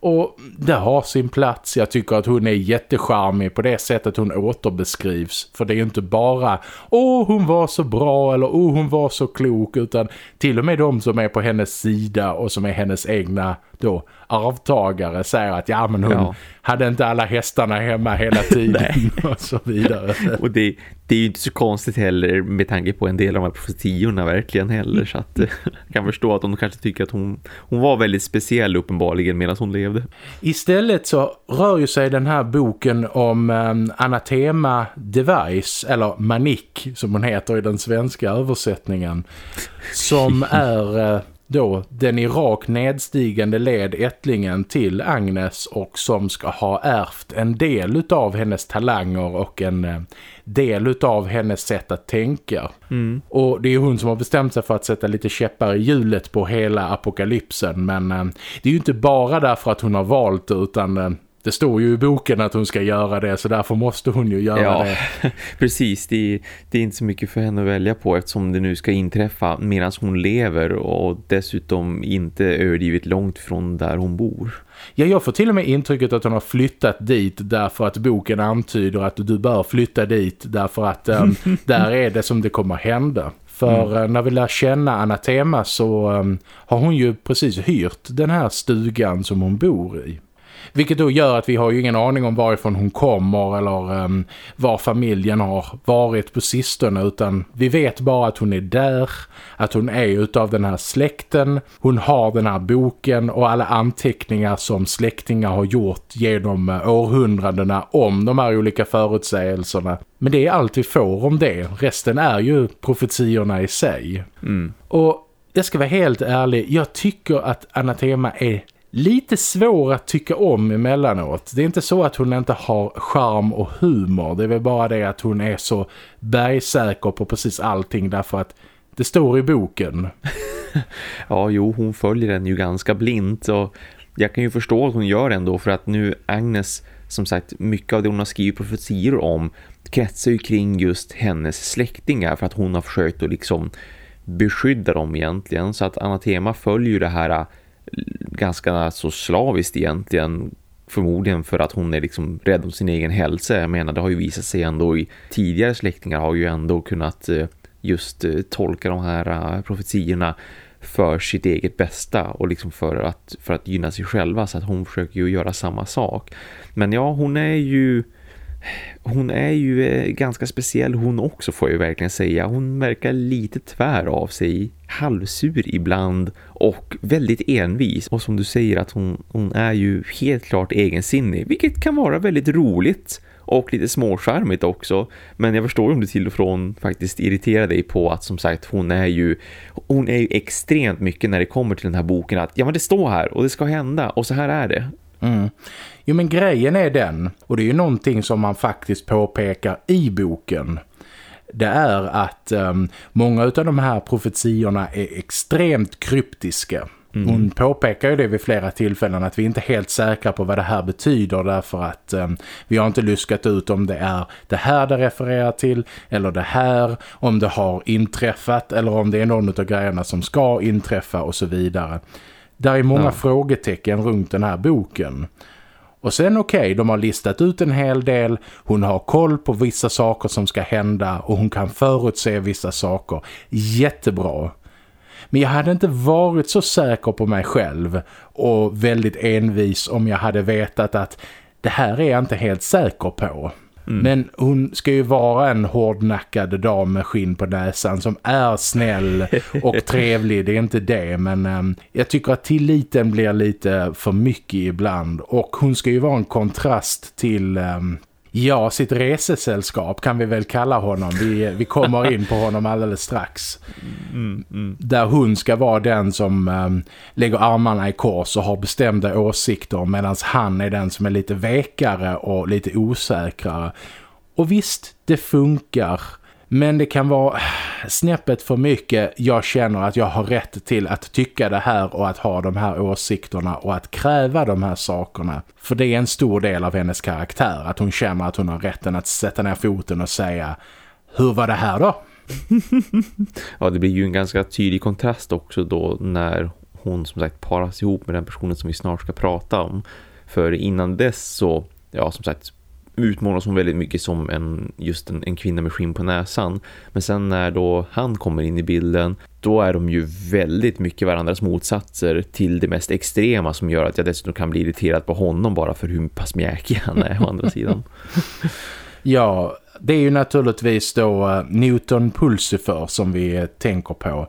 Och det har sin plats. Jag tycker att hon är jättecharmig på det sättet hon återbeskrivs. För det är ju inte bara åh hon var så bra eller åh hon var så klok utan till och med de som är på hennes sida och som är hennes egna då arvtagare säger att ja men hon ja. hade inte alla hästarna hemma hela tiden (laughs) (laughs) och så vidare. och det, det är ju inte så konstigt heller med tanke på en del av de här profetiorna verkligen heller så att jag (laughs) kan förstå att hon kanske tycker att hon, hon var väldigt speciell uppenbarligen medan hon levde. Istället så rör ju sig den här boken om um, Anathema Device eller Manik som hon heter i den svenska översättningen som är uh, då den i rak nedstigande led ättlingen till Agnes och som ska ha ärvt en del av hennes talanger och en eh, del av hennes sätt att tänka. Mm. Och det är hon som har bestämt sig för att sätta lite käppar i hjulet på hela apokalypsen men eh, det är ju inte bara därför att hon har valt utan eh, det står ju i boken att hon ska göra det så därför måste hon ju göra ja, det. (laughs) precis, det är, det är inte så mycket för henne att välja på eftersom det nu ska inträffa medan hon lever och dessutom inte överdrivet långt från där hon bor. Ja, jag får till och med intrycket att hon har flyttat dit därför att boken antyder att du bör flytta dit därför att um, (laughs) där är det som det kommer hända. För mm. Eh, när vi lär känna Anatema så um, har hon ju precis hyrt den här stugan som hon bor i. Vilket då gör att vi har ju ingen aning om varifrån hon kommer eller um, var familjen har varit på sistone utan vi vet bara att hon är där, att hon är utav den här släkten, hon har den här boken och alla anteckningar som släktingar har gjort genom uh, århundradena om de här olika förutsägelserna. Men det är allt vi får om det. Resten är ju profetiorna i sig. Mm. Och jag ska vara helt ärlig, jag tycker att Anatema är lite svår att tycka om emellanåt. Det är inte så att hon inte har charm och humor. Det är väl bara det att hon är så bergsäker på precis allting därför att det står i boken. (laughs) ja, jo, hon följer den ju ganska blint och jag kan ju förstå att hon gör ändå för att nu Agnes, som sagt, mycket av det hon har skrivit profetier om kretsar ju kring just hennes släktingar för att hon har försökt att liksom beskydda dem egentligen så att Anatema följer ju det här ganska så slaviskt egentligen förmodligen för att hon är liksom rädd om sin egen hälsa. Jag menar, det har ju visat sig ändå i tidigare släktingar har ju ändå kunnat eh, just eh, tolka de här eh, profetiorna för sitt eget bästa och liksom för att, för att gynna sig själva så att hon försöker ju göra samma sak. Men ja, hon är ju hon är ju eh, ganska speciell hon också får jag verkligen säga. Hon verkar lite tvär av sig, halvsur ibland och väldigt envis. Och som du säger att hon, hon är ju helt klart egensinnig, vilket kan vara väldigt roligt och lite småskärmigt också. Men jag förstår om du till och från faktiskt irriterar dig på att som sagt hon är ju hon är ju extremt mycket när det kommer till den här boken att ja men det står här och det ska hända och så här är det. Mm. Jo men grejen är den, och det är ju någonting som man faktiskt påpekar i boken. Det är att um, många av de här profetiorna är extremt kryptiska. Mm. Hon påpekar ju det vid flera tillfällen att vi inte är helt säkra på vad det här betyder därför att um, vi har inte luskat ut om det är det här det refererar till eller det här, om det har inträffat eller om det är någon av grejerna som ska inträffa och så vidare. Där är många ja. frågetecken runt den här boken. Och sen okej, okay, de har listat ut en hel del. Hon har koll på vissa saker som ska hända och hon kan förutse vissa saker. Jättebra. Men jag hade inte varit så säker på mig själv och väldigt envis om jag hade vetat att det här är jag inte helt säker på. Mm. Men hon ska ju vara en hårdnackad dam med skinn på näsan som är snäll och (laughs) trevlig, det är inte det. Men um, jag tycker att tilliten blir lite för mycket ibland. Och hon ska ju vara en kontrast till um, Ja, sitt resesällskap kan vi väl kalla honom. Vi, vi kommer in på honom alldeles strax. Mm, mm. Där hon ska vara den som um, lägger armarna i kors och har bestämda åsikter medan han är den som är lite vekare och lite osäkrare. Och visst, det funkar. Men det kan vara snäppet för mycket. Jag känner att jag har rätt till att tycka det här och att ha de här åsikterna och att kräva de här sakerna. För det är en stor del av hennes karaktär att hon känner att hon har rätten att sätta ner foten och säga Hur var det här då? (laughs) ja, det blir ju en ganska tydlig kontrast också då när hon som sagt paras ihop med den personen som vi snart ska prata om. För innan dess så, ja som sagt, utmålas hon väldigt mycket som en, just en, en, kvinna med skinn på näsan. Men sen när då han kommer in i bilden, då är de ju väldigt mycket varandras motsatser till det mest extrema som gör att jag dessutom kan bli irriterad på honom bara för hur pass mjäkig han är å andra sidan. (laughs) Ja, det är ju naturligtvis då eh, Newton Pulsifer som vi eh, tänker på.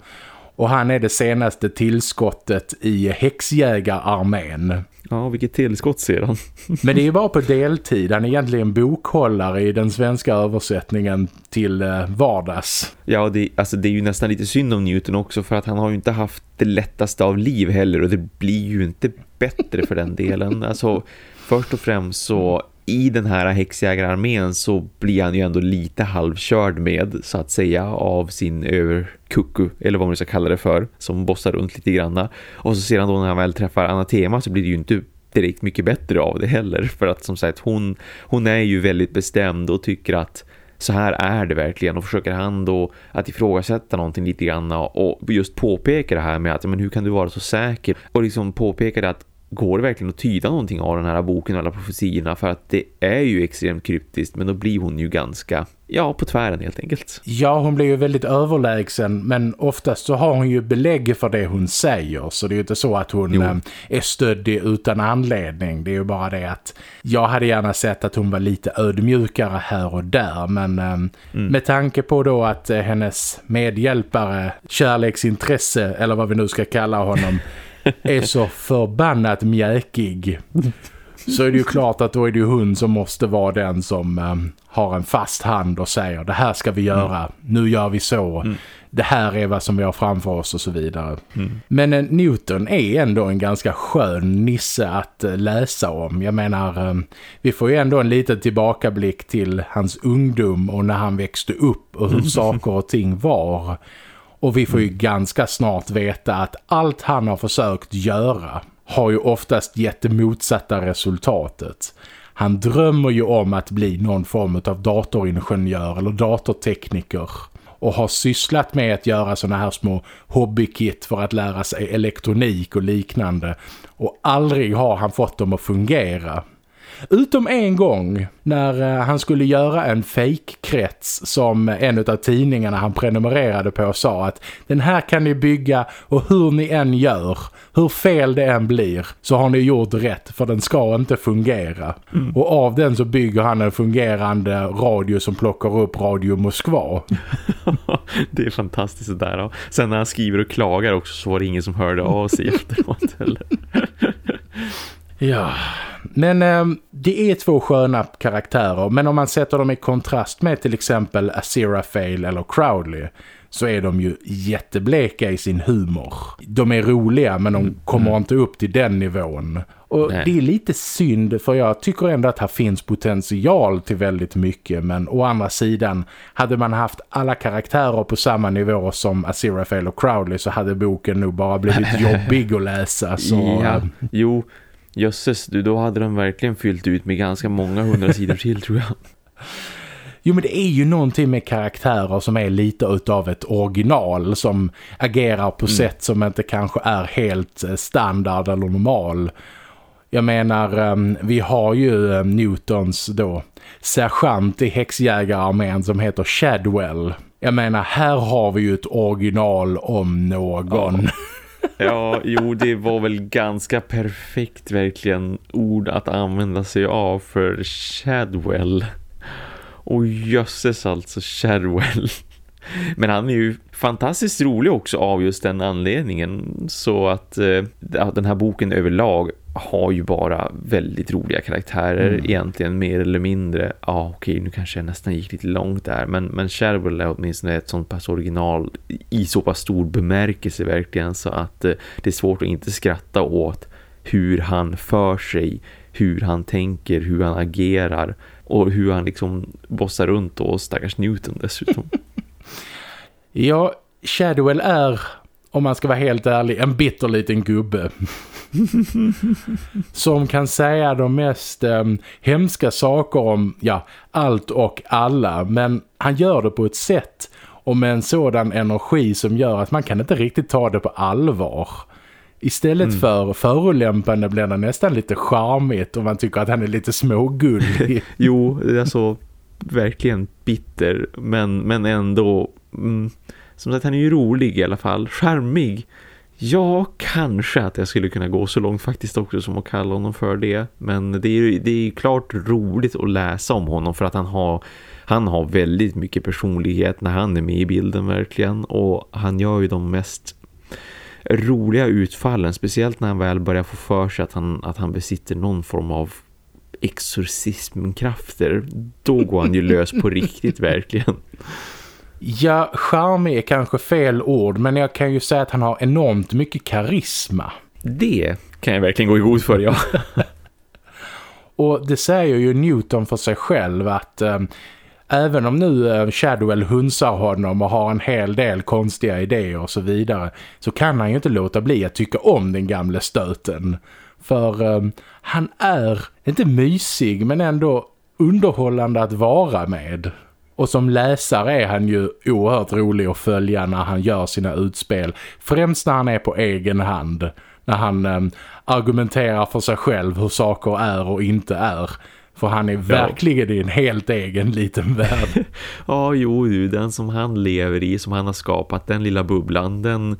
Och han är det senaste tillskottet i häxjägararmén. Ja, vilket tillskott ser han. (laughs) Men det är ju bara på deltid. Han är egentligen bokhållare i den svenska översättningen till eh, vardags. Ja, det, alltså det är ju nästan lite synd om Newton också för att han har ju inte haft det lättaste av liv heller och det blir ju inte bättre för den delen. Alltså, först och främst så i den här häxjägararmén så blir han ju ändå lite halvkörd med så att säga av sin överkucku eller vad man ska kalla det för som bossar runt lite granna. Och så sedan då när han väl träffar Anatema så blir det ju inte direkt mycket bättre av det heller. För att som sagt hon, hon är ju väldigt bestämd och tycker att så här är det verkligen. Och försöker han då att ifrågasätta någonting lite grann och just påpeka det här med att men hur kan du vara så säker? Och liksom påpeka det att går det verkligen att tyda någonting av den här boken och alla profetiorna för att det är ju extremt kryptiskt men då blir hon ju ganska, ja, på tvären helt enkelt. Ja, hon blir ju väldigt överlägsen men oftast så har hon ju belägg för det hon säger så det är ju inte så att hon jo. Eh, är stöddig utan anledning. Det är ju bara det att jag hade gärna sett att hon var lite ödmjukare här och där men eh, mm. med tanke på då att eh, hennes medhjälpare, kärleksintresse eller vad vi nu ska kalla honom (laughs) är så förbannat mjäkig så är det ju klart att då är det ju hon som måste vara den som um, har en fast hand och säger det här ska vi göra, mm. nu gör vi så, mm. det här är vad som vi har framför oss och så vidare. Mm. Men uh, Newton är ändå en ganska skön nisse att uh, läsa om. Jag menar, um, vi får ju ändå en liten tillbakablick till hans ungdom och när han växte upp och hur mm. (laughs) saker och ting var. Och vi får ju ganska snart veta att allt han har försökt göra har ju oftast gett det motsatta resultatet. Han drömmer ju om att bli någon form av datoringenjör eller datortekniker och har sysslat med att göra såna här små hobbykit för att lära sig elektronik och liknande och aldrig har han fått dem att fungera. Utom en gång när eh, han skulle göra en fake-krets som en av tidningarna han prenumererade på sa att den här kan ni bygga och hur ni än gör, hur fel det än blir så har ni gjort rätt för den ska inte fungera. Mm. Och av den så bygger han en fungerande radio som plockar upp Radio Moskva. (laughs) det är fantastiskt det där. Sen när han skriver och klagar också så var det ingen som hörde av sig (laughs) efteråt heller. Ja, men eh, det är två sköna karaktärer. Men om man sätter dem i kontrast med till exempel Aziraphale eller Crowley så är de ju jättebleka i sin humor. De är roliga men de mm. kommer mm. inte upp till den nivån. Och Nej. det är lite synd för jag tycker ändå att här finns potential till väldigt mycket men å andra sidan hade man haft alla karaktärer på samma nivå som Aziraphale och Crowley så hade boken nog bara blivit (laughs) jobbig att läsa. Så, ja. Jo, Jösses, du, då hade de verkligen fyllt ut med ganska många hundra sidor till tror jag. (laughs) Jo men det är ju någonting med karaktärer som är lite utav ett original som agerar på mm. sätt som inte kanske är helt eh, standard eller normal. Jag menar, ehm, vi har ju ehm, Newtons då sergeant i häxjägararmén som heter Shadwell. Jag menar, här har vi ju ett original om någon. Ja. (laughs) Ja, jo det var väl ganska perfekt verkligen ord att använda sig av för Shadwell. Och jösses alltså Shadwell. Men han är ju fantastiskt rolig också av just den anledningen. Så att eh, den här boken överlag har ju bara väldigt roliga karaktärer mm. egentligen mer eller mindre. Ja okej nu kanske jag nästan gick lite långt där men, men Sherwell är åtminstone ett sånt pass original i så pass stor bemärkelse verkligen så att eh, det är svårt att inte skratta åt hur han för sig, hur han tänker, hur han agerar och hur han liksom bossar runt och stackars Newton dessutom. (laughs) ja, Shadowell är, om man ska vara helt ärlig, en bitter liten gubbe. (laughs) som kan säga de mest eh, hemska saker om ja, allt och alla. Men han gör det på ett sätt och med en sådan energi som gör att man kan inte riktigt ta det på allvar. Istället mm. för förolämpande blir det nästan lite charmigt och man tycker att han är lite smågullig. (laughs) jo, det är så verkligen bitter men, men ändå mm, som sagt han är ju rolig i alla fall, charmig Ja, kanske att jag skulle kunna gå så långt faktiskt också som att kalla honom för det. Men det är, det är klart roligt att läsa om honom för att han har, han har väldigt mycket personlighet när han är med i bilden verkligen. Och han gör ju de mest roliga utfallen, speciellt när han väl börjar få för sig att han, att han besitter någon form av exorcismkrafter. Då går han ju lös på (laughs) riktigt verkligen. Ja, charmig är kanske fel ord men jag kan ju säga att han har enormt mycket karisma. Det kan jag verkligen gå i god för, ja. (laughs) och det säger ju Newton för sig själv att eh, även om nu eh, Shadwell hunsar honom och har en hel del konstiga idéer och så vidare så kan han ju inte låta bli att tycka om den gamla stöten. För eh, han är inte mysig men ändå underhållande att vara med. Och som läsare är han ju oerhört rolig att följa när han gör sina utspel. Främst när han är på egen hand. När han eh, argumenterar för sig själv hur saker är och inte är. För han är verkligen i en helt egen liten (laughs) värld. ja, jo, den som han lever i, som han har skapat, den lilla bubblan, den...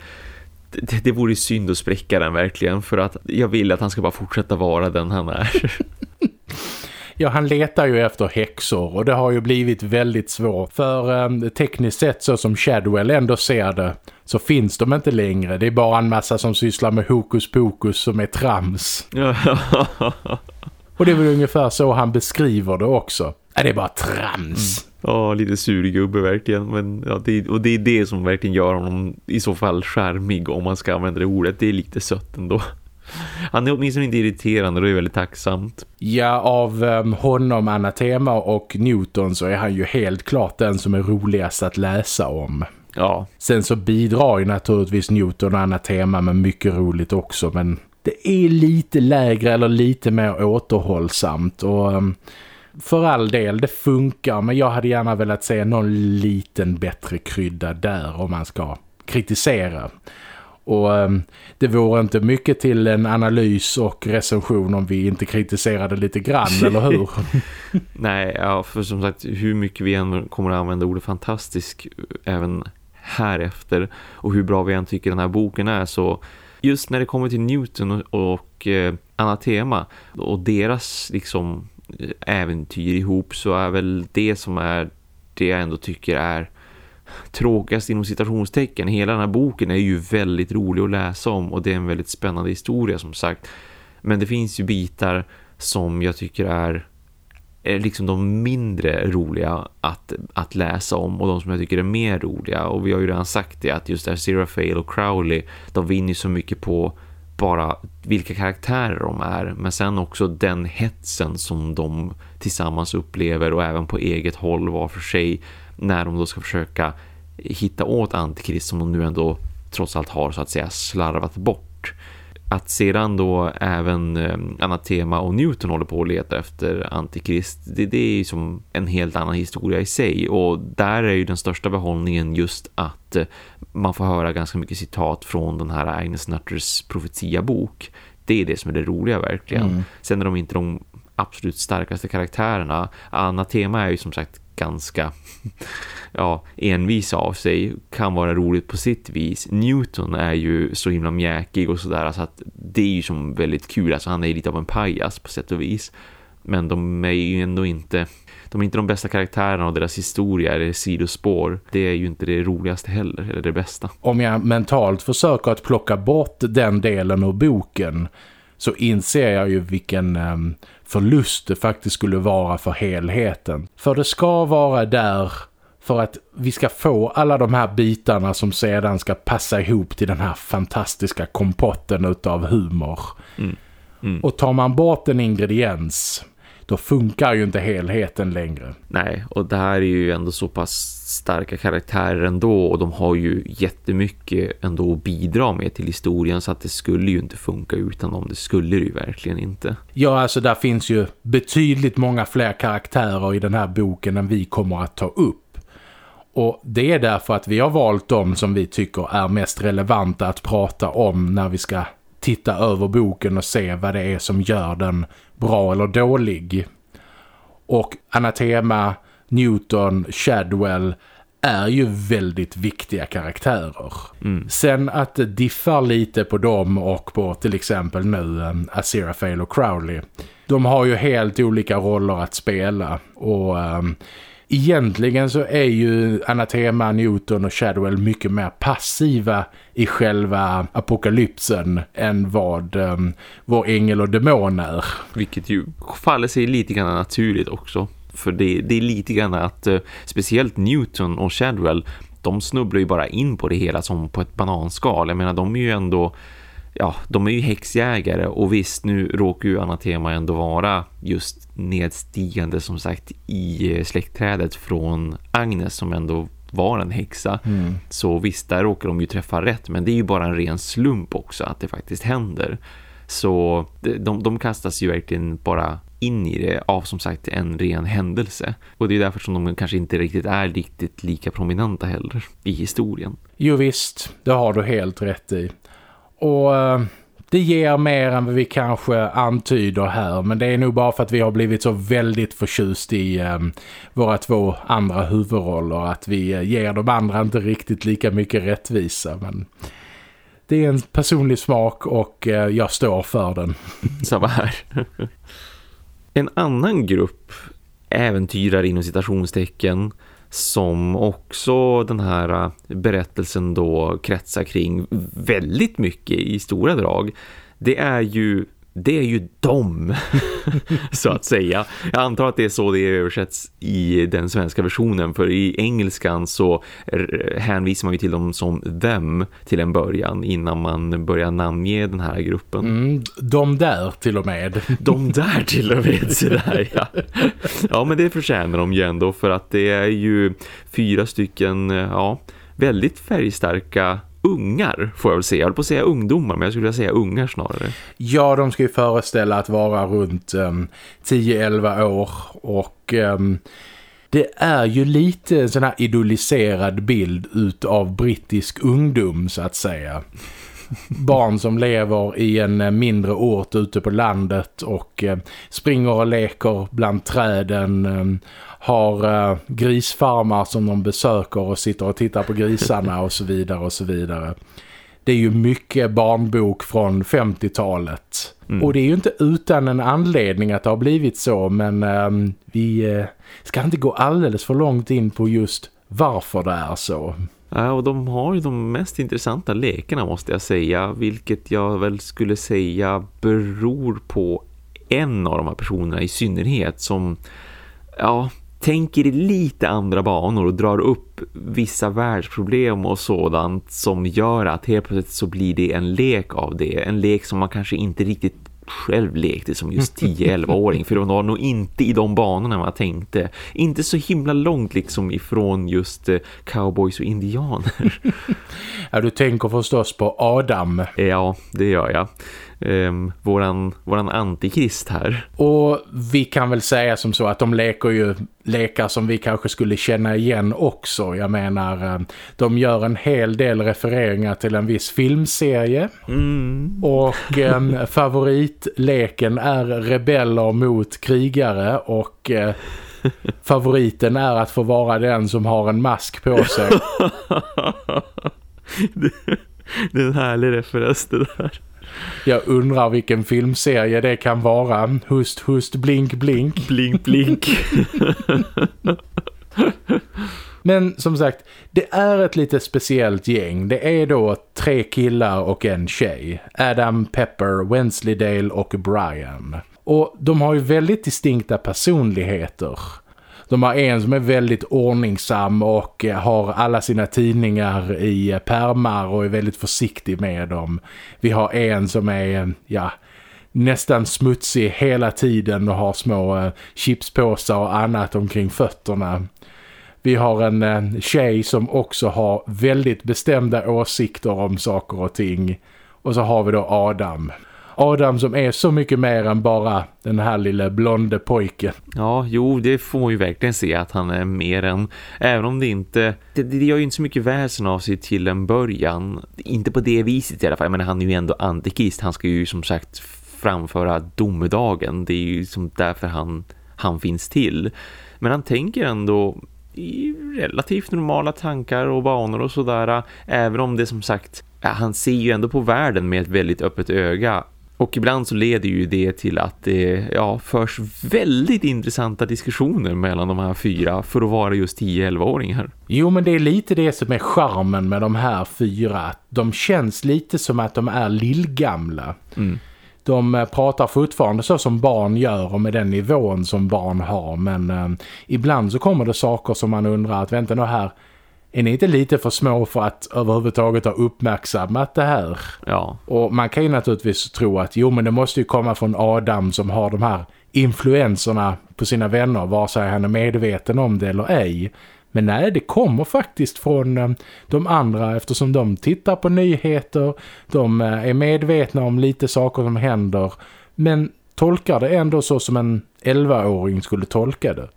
Det, det vore synd att spräcka den verkligen för att jag vill att han ska bara fortsätta vara den han är. (laughs) Ja, han letar ju efter häxor och det har ju blivit väldigt svårt. För eh, tekniskt sett så som Shadwell ändå ser det så finns de inte längre. Det är bara en massa som sysslar med hokus pokus som är trams. (laughs) och det är väl ungefär så han beskriver det också. Ja, det är bara trams. Mm. Ja, lite surgubbe verkligen. Men, ja, det, och det är det som verkligen gör honom i så fall skärmig om man ska använda det ordet. Det är lite sött ändå. Han är åtminstone inte irriterande och det är väldigt tacksamt. Ja, av um, honom, Anatema och Newton så är han ju helt klart den som är roligast att läsa om. Ja. Sen så bidrar ju naturligtvis Newton och Anatema med mycket roligt också men det är lite lägre eller lite mer återhållsamt och um, för all del, det funkar men jag hade gärna velat se någon liten bättre krydda där om man ska kritisera. Och um, det vore inte mycket till en analys och recension om vi inte kritiserade lite grann, (laughs) eller hur? Nej, ja, för som sagt, hur mycket vi än kommer att använda ordet fantastisk eh, även här efter och hur bra vi än tycker den här boken är så just när det kommer till Newton och, och eh, Anatema och deras liksom eh, äventyr ihop så är väl det som är det jag ändå tycker är tråkigast inom citationstecken. Hela den här boken är ju väldigt rolig att läsa om och det är en väldigt spännande historia som sagt. Men det finns ju bitar som jag tycker är, är liksom de mindre roliga att, att läsa om och de som jag tycker är mer roliga. Och vi har ju redan sagt det att just där Seraphale och Crowley de vinner så mycket på bara vilka karaktärer de är men sen också den hetsen som de tillsammans upplever och även på eget håll var för sig när de då ska försöka hitta åt Antikrist som de nu ändå trots allt har så att säga slarvat bort. Att sedan då även eh, Anathema och Newton håller på att leta efter Antikrist, det, det är ju som en helt annan historia i sig. Och där är ju den största behållningen just att eh, man får höra ganska mycket citat från den här Agnes Nutters profetia-bok. Det är det som är det roliga verkligen. Mm. Sen är de inte de absolut starkaste karaktärerna. Anathema är ju som sagt ganska ja, envis av sig kan vara roligt på sitt vis. Newton är ju så himla mjäkig och sådär så att det är ju som väldigt kul. Alltså han är lite av en pajas på sätt och vis. Men de är ju ändå inte de är inte de bästa karaktärerna och deras historia eller sidospår. Det är ju inte det roligaste heller, eller det bästa. Om jag mentalt försöker att plocka bort den delen ur boken så inser jag ju vilken um, förlust det faktiskt skulle vara för helheten. För det ska vara där för att vi ska få alla de här bitarna som sedan ska passa ihop till den här fantastiska kompotten utav humor. Mm. Mm. Och tar man bort en ingrediens då funkar ju inte helheten längre. Nej, och det här är ju ändå så pass starka karaktärer ändå och de har ju jättemycket ändå att bidra med till historien så att det skulle ju inte funka utan dem, det skulle det ju verkligen inte. Ja, alltså där finns ju betydligt många fler karaktärer i den här boken än vi kommer att ta upp. Och det är därför att vi har valt dem som vi tycker är mest relevanta att prata om när vi ska titta över boken och se vad det är som gör den bra eller dålig. Och Anathema, Newton, Shadwell är ju väldigt viktiga karaktärer. Mm. Sen att det diffar lite på dem och på till exempel nu um, Aziraphale och Crowley. De har ju helt olika roller att spela och um, egentligen så är ju Anathema, Newton och Shadwell mycket mer passiva i själva apokalypsen än vad um, vår ängel och demon är. Vilket ju faller sig lite grann naturligt också. För det, det är lite grann att uh, speciellt Newton och Shadwell de snubblar ju bara in på det hela som på ett bananskal. Jag menar, de är ju ändå ja, de är ju häxjägare och visst, nu råkar ju Anatema ändå vara just nedstigande som sagt i eh, släktträdet från Agnes som ändå var en häxa. Mm. Så visst, där råkar de ju träffa rätt men det är ju bara en ren slump också att det faktiskt händer. Så de, de kastas ju verkligen bara in i det av som sagt en ren händelse. Och det är därför som de kanske inte riktigt är riktigt lika prominenta heller i historien. Jo visst, det har du helt rätt i. Och eh, det ger mer än vad vi kanske antyder här. Men det är nog bara för att vi har blivit så väldigt förtjust i eh, våra två andra huvudroller. Att vi eh, ger de andra inte riktigt lika mycket rättvisa. Men det är en personlig smak och eh, jag står för den. (laughs) Samma här. en annan grupp äventyrare inom citationstecken som också den här äh, berättelsen då kretsar kring väldigt mycket i stora drag. Det är ju det är ju dem (laughs) så att säga. Jag antar att det är så det översätts i den svenska versionen för i engelskan så hänvisar man ju till dem som them till en början innan man börjar namnge den här gruppen. Mm, de där till och med. (laughs) De där till och med, så där, ja. ja men det förtjänar de ju ändå för att det är ju fyra stycken, ja, väldigt färgstarka ungar får jag väl säga. Jag höll på att säga ungdomar men jag skulle vilja säga ungar snarare. Ja, de ska ju föreställa att vara runt ehm, um, 10-11 år och um, det är ju lite en sån här idoliserad bild utav brittisk ungdom så att säga. Barn som lever i en eh, mindre ort ute på landet och uh, springer och leker bland träden um, har grisfarmar som de besöker och sitter och tittar på grisarna och så vidare och så vidare. Det är ju mycket barnbok från 50-talet. Mm. Och det är ju inte utan en anledning att det har blivit så men um, vi ska inte gå alldeles för långt in på just varför det är så. Ja, och de har ju de mest intressanta lekarna måste jag säga. Vilket jag väl skulle säga beror på en av de här personerna i synnerhet som ja, tänker i lite andra banor och drar upp vissa världsproblem och sådant som gör att helt plötsligt så blir det en lek av det. En lek som man kanske inte riktigt själv lekte som just 10-11-åring för det var nog inte i de banorna man tänkte. Inte så himla långt liksom ifrån just eh, cowboys och indianer. (laughs) ja, du tänker förstås på Adam. Ja, det gör jag. Eh, våran, våran antikrist här. Och vi kan väl säga som så att de leker ju lekar som vi kanske skulle känna igen också. Jag menar, eh, de gör en hel del refereringar till en viss filmserie. Mm. Och eh, (laughs) favoritleken är rebeller mot krigare och eh, favoriten är att få vara den som har en mask på sig. (laughs) det är en härlig referens det där. Jag undrar vilken filmserie det kan vara. Hust, hust, blink, blink. Blink, blink. (laughs) Men som sagt, det är ett lite speciellt gäng. Det är då tre killar och en tjej. Adam, Pepper, Wensleydale och Brian. Och de har ju väldigt distinkta personligheter. De har en som är väldigt ordningsam och eh, har alla sina tidningar i eh, pärmar och är väldigt försiktig med dem. Vi har en som är, eh, ja, nästan smutsig hela tiden och har små chipspåsar och annat omkring fötterna. Vi har en, en tjej som också har väldigt bestämda åsikter om saker och ting. Och så har vi då Adam. Adam som är så mycket mer än bara den här lilla blonde pojken. Ja, jo, det får man ju verkligen se att han är mer än, även om det inte, det, det gör ju inte så mycket väsen av sig till en början. Inte på det viset i alla fall, men han är ju ändå antikist. Han ska ju som sagt framföra domedagen. Det är ju som därför han, han finns till. Men han tänker ändå i relativt normala tankar och banor och sådär. Även om det som sagt, han ser ju ändå på världen med ett väldigt öppet öga. Och ibland så leder ju det till att det ja, förs väldigt intressanta diskussioner mellan de här fyra för att vara just 10-11-åringar. Jo men det är lite det som är charmen med de här fyra. De känns lite som att de är lillgamla. Mm. De eh, pratar fortfarande så som barn gör och med den nivån som barn har. Men eh, ibland så kommer det saker som man undrar att vänta nu här är ni inte lite för små för att överhuvudtaget ha uppmärksammat det här? Ja. Och man kan ju naturligtvis tro att jo men det måste ju komma från Adam som har de här influenserna på sina vänner vare sig han är medveten om det eller ej. Men nej, det kommer faktiskt från eh, de andra eftersom de tittar på nyheter, de eh, är medvetna om lite saker som händer men tolkar det ändå så som en 11-åring skulle tolka det.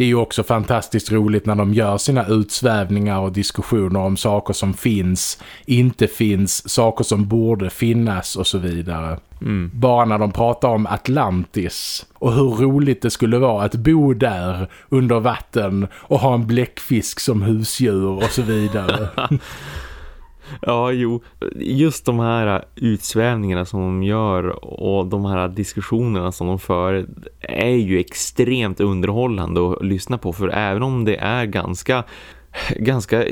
Det är ju också fantastiskt roligt när de gör sina utsvävningar och diskussioner om saker som finns, inte finns, saker som borde finnas och så vidare. Mm. Bara när de pratar om Atlantis och hur roligt det skulle vara att bo där under vatten och ha en bläckfisk som husdjur och så vidare. (laughs) (laughs) Ja, jo. Just de här utsvävningarna som de gör och de här diskussionerna som de för är ju extremt underhållande att lyssna på. För även om det är ganska ganska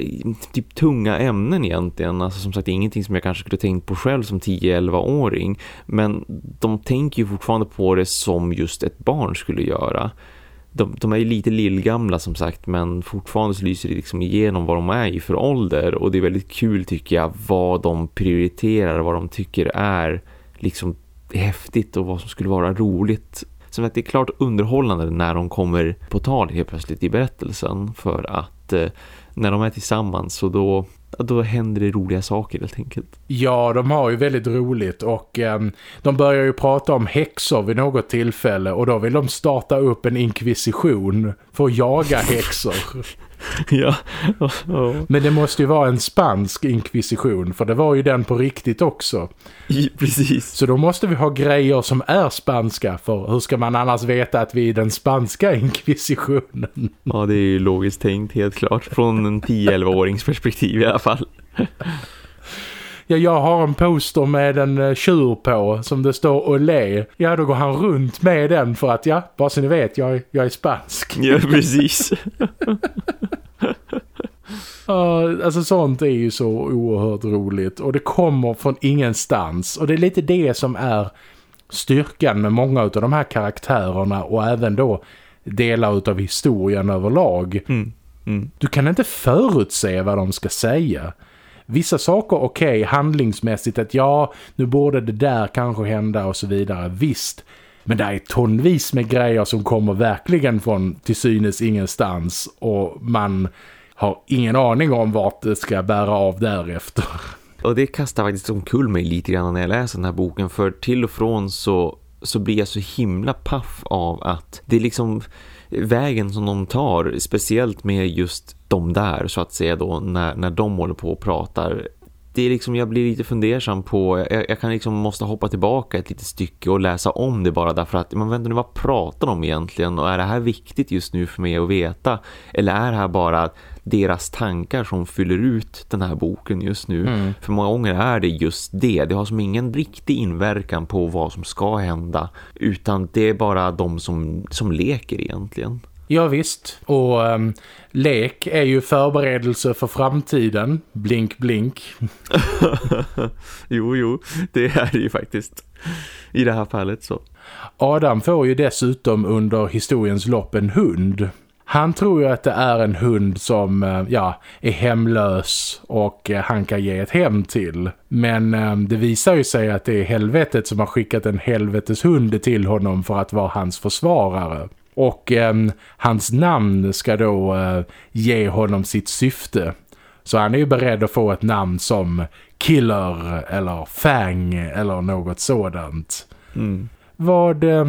typ tunga ämnen egentligen. Alltså som sagt ingenting som jag kanske skulle tänkt på själv som 10-11-åring. Men de tänker ju fortfarande på det som just ett barn skulle göra de, de är ju lite lillgamla som sagt men fortfarande så lyser det liksom igenom vad de är i för ålder och det är väldigt kul tycker jag vad de prioriterar, vad de tycker är liksom häftigt och vad som skulle vara roligt. Som att det är klart underhållande när de kommer på tal helt plötsligt i berättelsen för att eh, när de är tillsammans så då då händer det roliga saker helt enkelt. Ja, de har ju väldigt roligt och eh, de börjar ju prata om häxor vid något tillfälle och då vill de starta upp en inkvisition för att jaga (laughs) häxor. (laughs) ja. (laughs) Men det måste ju vara en spansk inkvisition för det var ju den på riktigt också. precis. Så då måste vi ha grejer som är spanska för hur ska man annars veta att vi är den spanska inkvisitionen? Ja, det är ju logiskt tänkt helt klart från en 10-11-årings perspektiv i alla fall. (laughs) Ja, jag har en poster med en uh, tjur på som det står Olé. Ja, då går han runt med den för att, ja, bara så ni vet, jag, jag är spansk. Ja, precis. (laughs) Uh, alltså sånt är ju så oerhört roligt och det kommer från ingenstans och det är lite det som är styrkan med många av de här karaktärerna och även då delar av historien överlag. Mm. Mm. Du kan inte förutse vad de ska säga. Vissa saker okej okay, handlingsmässigt att ja, nu borde det där kanske hända och så vidare. Visst, men det är tonvis med grejer som kommer verkligen från till synes ingenstans och man har ingen aning om vart det ska bära av därefter. Och det kastar faktiskt omkull mig lite grann när jag läser den här boken. För till och från så, så blir jag så himla paff av att det liksom vägen som de tar, speciellt med just de där så att säga då, när, när de håller på och pratar. Det är liksom, jag blir lite fundersam på, jag, jag, kan liksom måste hoppa tillbaka ett litet stycke och läsa om det bara därför att man vänta nu, vad pratar de egentligen? Och är det här viktigt just nu för mig att veta? Eller är det här bara deras tankar som fyller ut den här boken just nu. Mm. För många gånger är det just det. Det har som ingen riktig inverkan på vad som ska hända utan det är bara de som, som leker egentligen. Ja visst, och um, lek är ju förberedelse för framtiden. Blink, blink. (laughs) jo, jo, det är det ju faktiskt i det här fallet så. Adam får ju dessutom under historiens lopp en hund. Han tror ju att det är en hund som eh, ja, är hemlös och eh, han kan ge ett hem till. Men eh, det visar ju sig att det är helvetet som har skickat en helvetes hund till honom för att vara hans försvarare. Och eh, hans namn ska då eh, ge honom sitt syfte. Så han är ju beredd att få ett namn som Killer eller Fang eller något sådant. Mm. Vad, eh,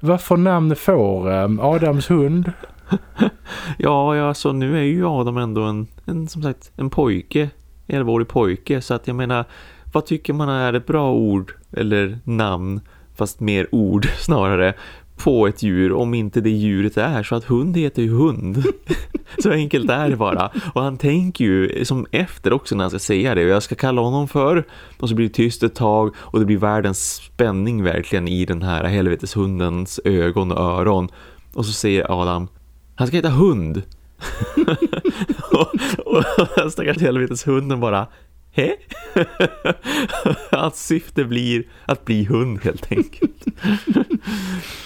vad för namn får eh, Adams hund? (laughs) ja, alltså nu är ju Adam ändå en, en som sagt, en pojke. En 11-årig pojke. Så att jag menar, vad tycker man är ett bra ord eller namn? Fast mer ord (laughs) snarare på ett djur om inte det djuret är så att hund heter ju hund. (laughs) så enkelt är det bara. Och han tänker ju som efter också när han ska säga det. Jag ska kalla honom för. Och så blir det tyst ett tag och det blir världens spänning verkligen i den här helveteshundens ögon och öron. Och så säger Adam, han ska heta hund. (laughs) och, och stackars helveteshunden bara, Hä? (laughs) Hans syfte blir att bli hund helt enkelt.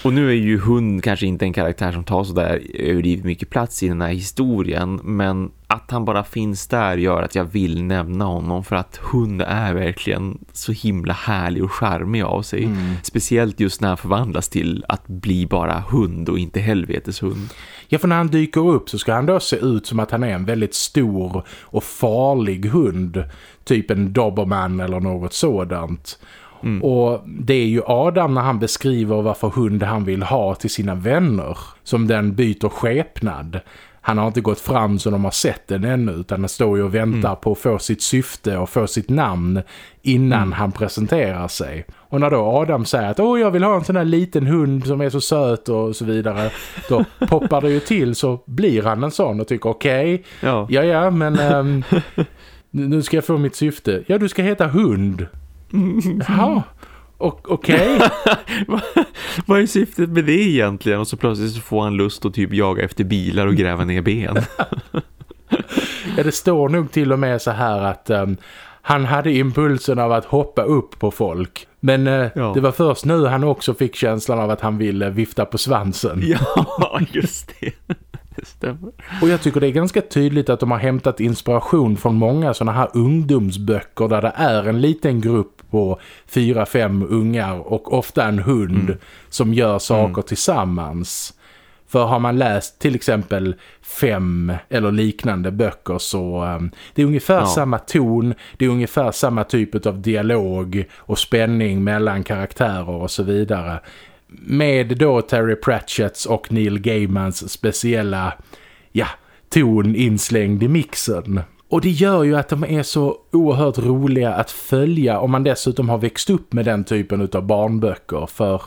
och nu är ju hund kanske inte en karaktär som tar så där överdrivet mycket plats i den här historien. Men att han bara finns där gör att jag vill nämna honom för att hund är verkligen så himla härlig och charmig av sig. Mm. Speciellt just när han förvandlas till att bli bara hund och inte helveteshund. Ja, för när han dyker upp så ska han då se ut som att han är en väldigt stor och farlig hund. Typ en doberman eller något sådant. Mm. Och det är ju Adam när han beskriver vad för hund han vill ha till sina vänner. Som den byter skepnad han har inte gått fram så de har sett den ännu utan han står ju och väntar mm. på att få sitt syfte och få sitt namn innan mm. han presenterar sig. Och när då Adam säger att åh jag vill ha en sån här liten hund som är så söt och så vidare då (laughs) poppar det ju till så blir han en sån och tycker okej, okay, ja. ja ja men um, nu ska jag få mitt syfte. Ja du ska heta hund. (laughs) Jaha, Okej. (laughs) Okay. Vad är syftet med det egentligen? Och så plötsligt så får han lust att typ jaga efter bilar och gräva ner ben. (laughs) ja, det står nog till och med så här att um, han hade impulsen av att hoppa upp på folk. Men uh, ja. det var först nu han också fick känslan av att han ville vifta på svansen. (laughs) Ja, just det. Det stämmer. Och jag tycker det är ganska tydligt att de har hämtat inspiration från många sådana här ungdomsböcker där det är en liten grupp på fyra, fem ungar och ofta en hund mm. som gör saker mm. tillsammans. För har man läst till exempel fem eller liknande böcker så um, det är ungefär ja. samma ton, det är ungefär samma typ av dialog och spänning mellan karaktärer och så vidare. Med då Terry Pratchetts och Neil Gaimans speciella ja, ton inslängd i mixen. Och det gör ju att de är så oerhört roliga att följa om man dessutom har växt upp med den typen av barnböcker för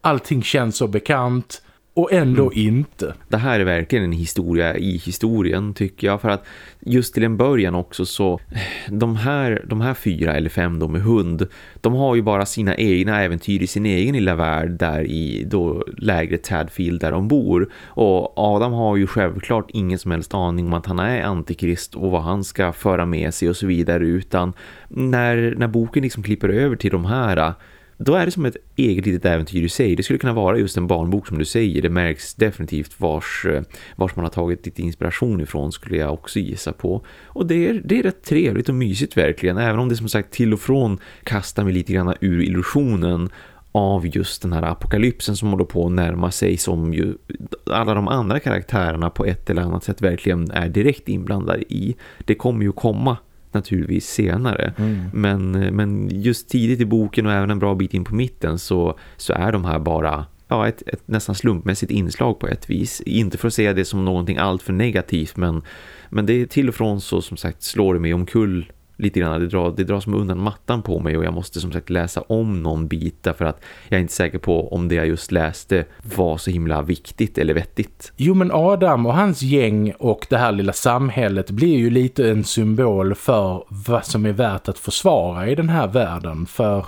allting känns så bekant och ändå mm. inte. Det här är verkligen en historia i historien tycker jag. För att just till en början också så de här, de här fyra eller fem då med hund de har ju bara sina egna äventyr i sin egen lilla värld där i då lägre Tadfield där de bor. Och Adam har ju självklart ingen som helst aning om att han är antikrist och vad han ska föra med sig och så vidare utan när, när boken liksom klipper över till de här då är det som ett eget litet äventyr i sig. Det skulle kunna vara just en barnbok som du säger. Det märks definitivt vars, eh, vars man har tagit lite inspiration ifrån skulle jag också gissa på. Och det är, det är rätt trevligt och mysigt verkligen. Även om det som sagt till och från kastar mig lite grann ur illusionen av just den här apokalypsen som håller på att närma sig som ju alla de andra karaktärerna på ett eller annat sätt verkligen är direkt inblandade i. Det kommer ju komma naturligtvis senare. Mm. Men, men just tidigt i boken och även en bra bit in på mitten så, så är de här bara ja, ett, ett nästan slumpmässigt inslag på ett vis. Inte för att säga det som någonting allt för negativt men, men det är till och från så som sagt slår det mig omkull lite grann. Det drar, det drar som undan mattan på mig och jag måste som sagt läsa om någon bit för att jag är inte säker på om det jag just läste var så himla viktigt eller vettigt. Jo men Adam och hans gäng och det här lilla samhället blir ju lite en symbol för vad som är värt att försvara i den här världen. För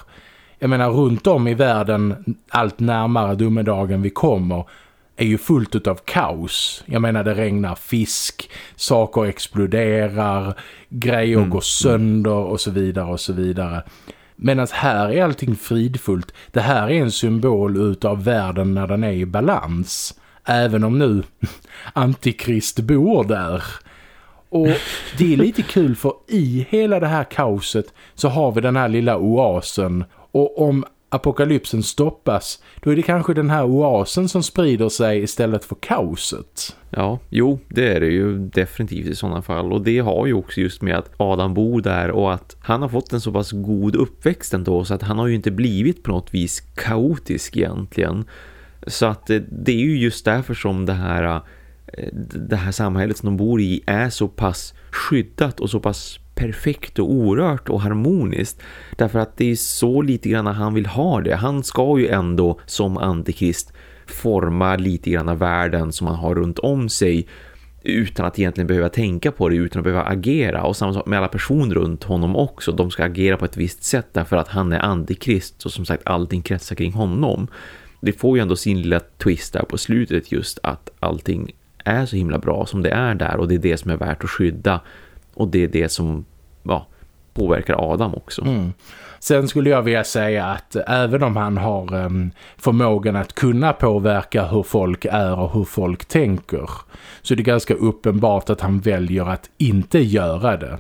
jag menar runt om i världen allt närmare domedagen vi kommer är ju fullt av kaos. Jag menar det regnar fisk, saker exploderar, grejer mm. går sönder och så vidare och så vidare. Medan här är allting fridfullt. Det här är en symbol utav världen när den är i balans. Även om nu (laughs) Antikrist bor där. Och det är lite kul för i hela det här kaoset så har vi den här lilla oasen. Och om apokalypsen stoppas, då är det kanske den här oasen som sprider sig istället för kaoset. Ja, jo, det är det ju definitivt i sådana fall. Och det har ju också just med att Adam bor där och att han har fått en så pass god uppväxt ändå så att han har ju inte blivit på något vis kaotisk egentligen. Så att eh, det, är ju just därför som det här, Eh, det här samhället som de bor i är så pass skyddat och så pass perfekt och orört och harmoniskt. Därför att det är så lite grann han vill ha det. Han ska ju ändå som antikrist forma lite grann av världen som han har runt om sig utan att egentligen behöva tänka på det, utan att behöva agera. Och samma sak med alla personer runt honom också. De ska agera på ett visst sätt därför att han är antikrist och som sagt allting kretsar kring honom. Det får ju ändå sin lilla twist där på slutet just att allting är så himla bra som det är där och det är det som är värt att skydda och det är det som ja, påverkar Adam också. Mm. Sen skulle jag vilja säga att även om han har um, förmågan att kunna påverka hur folk är och hur folk tänker så är det ganska uppenbart att han väljer att inte göra det.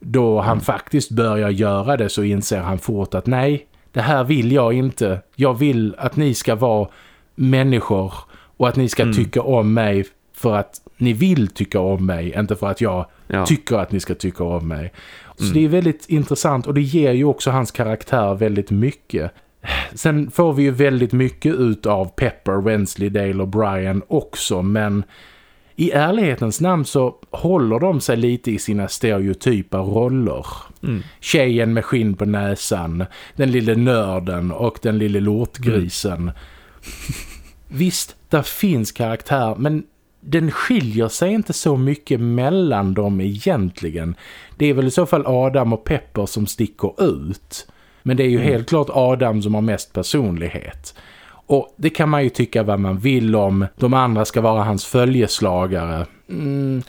Då han mm. faktiskt börjar göra det så inser han fort att nej, det här vill jag inte. Jag vill att ni ska vara människor och att ni ska mm. tycka om mig för att ni vill tycka om mig, inte för att jag ja. tycker att ni ska tycka om mig. Så mm. det är väldigt intressant och det ger ju också hans karaktär väldigt mycket. Sen får vi ju väldigt mycket ut av Pepper, Wensleydale och Brian också, men i ärlighetens namn så håller de sig lite i sina stereotypa roller. Mm. Tjejen med skinn på näsan, den lille nörden och den lille låtgrisen. Mm. Visst, där finns karaktär, men den skiljer sig inte så mycket mellan dem egentligen. Det är väl i så fall Adam och Pepper som sticker ut. Men det är ju mm. helt klart Adam som har mest personlighet. Och det kan man ju tycka vad man vill om. De andra ska vara hans följeslagare. Mm,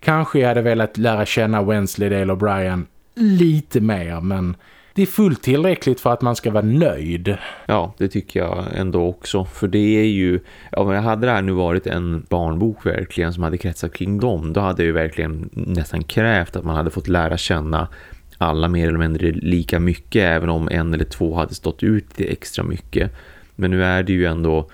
kanske jag hade velat lära känna Wensleydale och Brian lite mer men det är fullt tillräckligt för att man ska vara nöjd. Ja, det tycker jag ändå också. För det är ju, ja men hade det här nu varit en barnbok verkligen som hade kretsat kring dem, då hade jag ju verkligen nästan krävt att man hade fått lära känna alla mer eller mindre lika mycket, även om en eller två hade stått ut extra mycket. Men nu är det ju ändå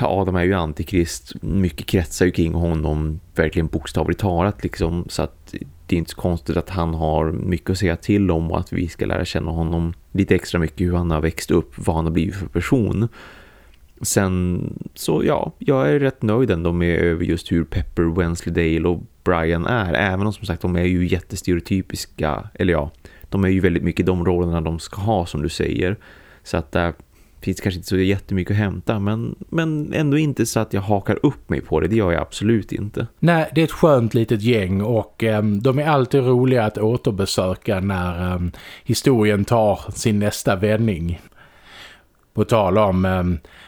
ja, de är ju antikrist. Mycket kretsar ju kring honom verkligen bokstavligt talat liksom. Så att det är inte så konstigt att han har mycket att säga till om och att vi ska lära känna honom lite extra mycket hur han har växt upp, vad han har blivit för person. Sen så ja, jag är rätt nöjd ändå med över just hur Pepper, Wensleydale och Brian är. Även om som sagt de är ju jättestereotypiska, eller ja, de är ju väldigt mycket de rollerna de ska ha som du säger. Så att där finns kanske inte så jättemycket att hämta men, men ändå inte så att jag hakar upp mig på det, det gör jag absolut inte. Nej, det är ett skönt litet gäng och eh, de är alltid roliga att återbesöka när eh, historien tar sin nästa vändning. På tal om eh,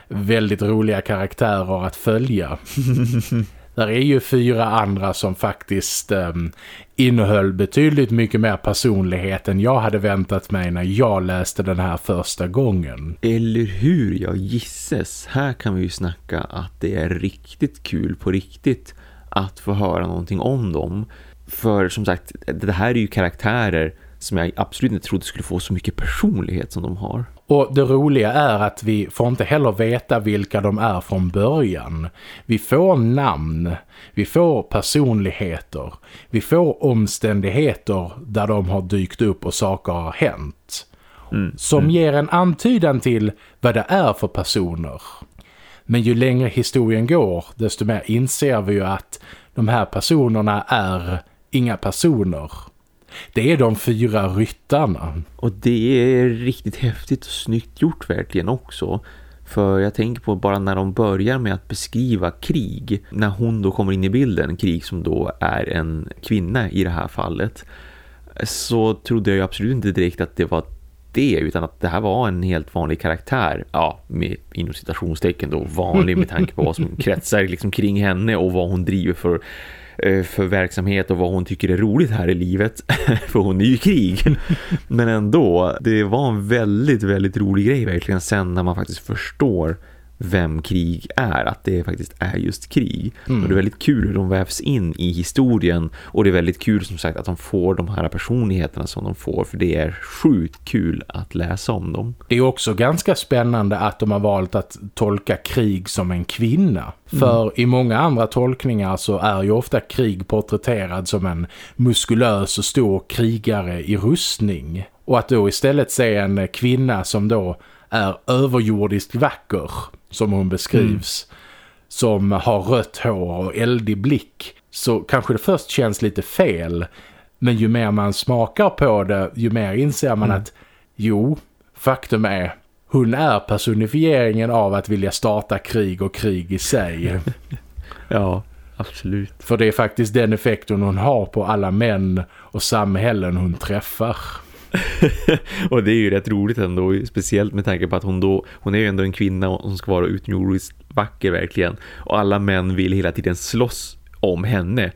väldigt roliga karaktärer att följa. (laughs) Där är ju fyra andra som faktiskt um, innehöll betydligt mycket mer personlighet än jag hade väntat mig när jag läste den här första gången. Eller hur, jag gisses. Här kan vi ju snacka att det är riktigt kul på riktigt att få höra någonting om dem. För som sagt, det här är ju karaktärer som jag absolut inte trodde skulle få så mycket personlighet som de har. Och det roliga är att vi får inte heller veta vilka de är från början. Vi får namn, vi får personligheter, vi får omständigheter där de har dykt upp och saker har hänt. Mm. Som mm. ger en antydan till vad det är för personer. Men ju längre historien går, desto mer inser vi ju att de här personerna är inga personer. Det är de fyra ryttarna. Och det är riktigt häftigt och snyggt gjort verkligen också. För jag tänker på bara när de börjar med att beskriva krig. När hon då kommer in i bilden, krig som då är en kvinna i det här fallet. Så trodde jag absolut inte direkt att det var det utan att det här var en helt vanlig karaktär. Ja, med inom citationstecken då vanlig med tanke på vad som (laughs) kretsar liksom kring henne och vad hon driver för för verksamhet och vad hon tycker är roligt här i livet. (laughs) För hon är ju i krig. (laughs) Men ändå, det var en väldigt väldigt rolig grej verkligen sen när man faktiskt förstår vem krig är, att det faktiskt är just krig. Mm. Och det är väldigt kul hur de vävs in i historien och det är väldigt kul som sagt att de får de här personligheterna som de får för det är sjukt kul att läsa om dem. Det är också ganska spännande att de har valt att tolka krig som en kvinna. Mm. För i många andra tolkningar så är ju ofta krig porträtterad som en muskulös och stor krigare i rustning. Och att då istället se en kvinna som då är överjordiskt vacker som hon beskrivs. Mm. Som har rött hår och eldig blick. Så kanske det först känns lite fel. Men ju mer man smakar på det, ju mer inser man mm. att jo, faktum är hon är personifieringen av att vilja starta krig och krig i sig. (laughs) ja, absolut. För det är faktiskt den effekten hon har på alla män och samhällen hon träffar. (laughs) och det är ju rätt roligt ändå, speciellt med tanke på att hon då, hon är ju ändå en kvinna som ska vara utnjordiskt vacker verkligen. Och alla män vill hela tiden slåss om henne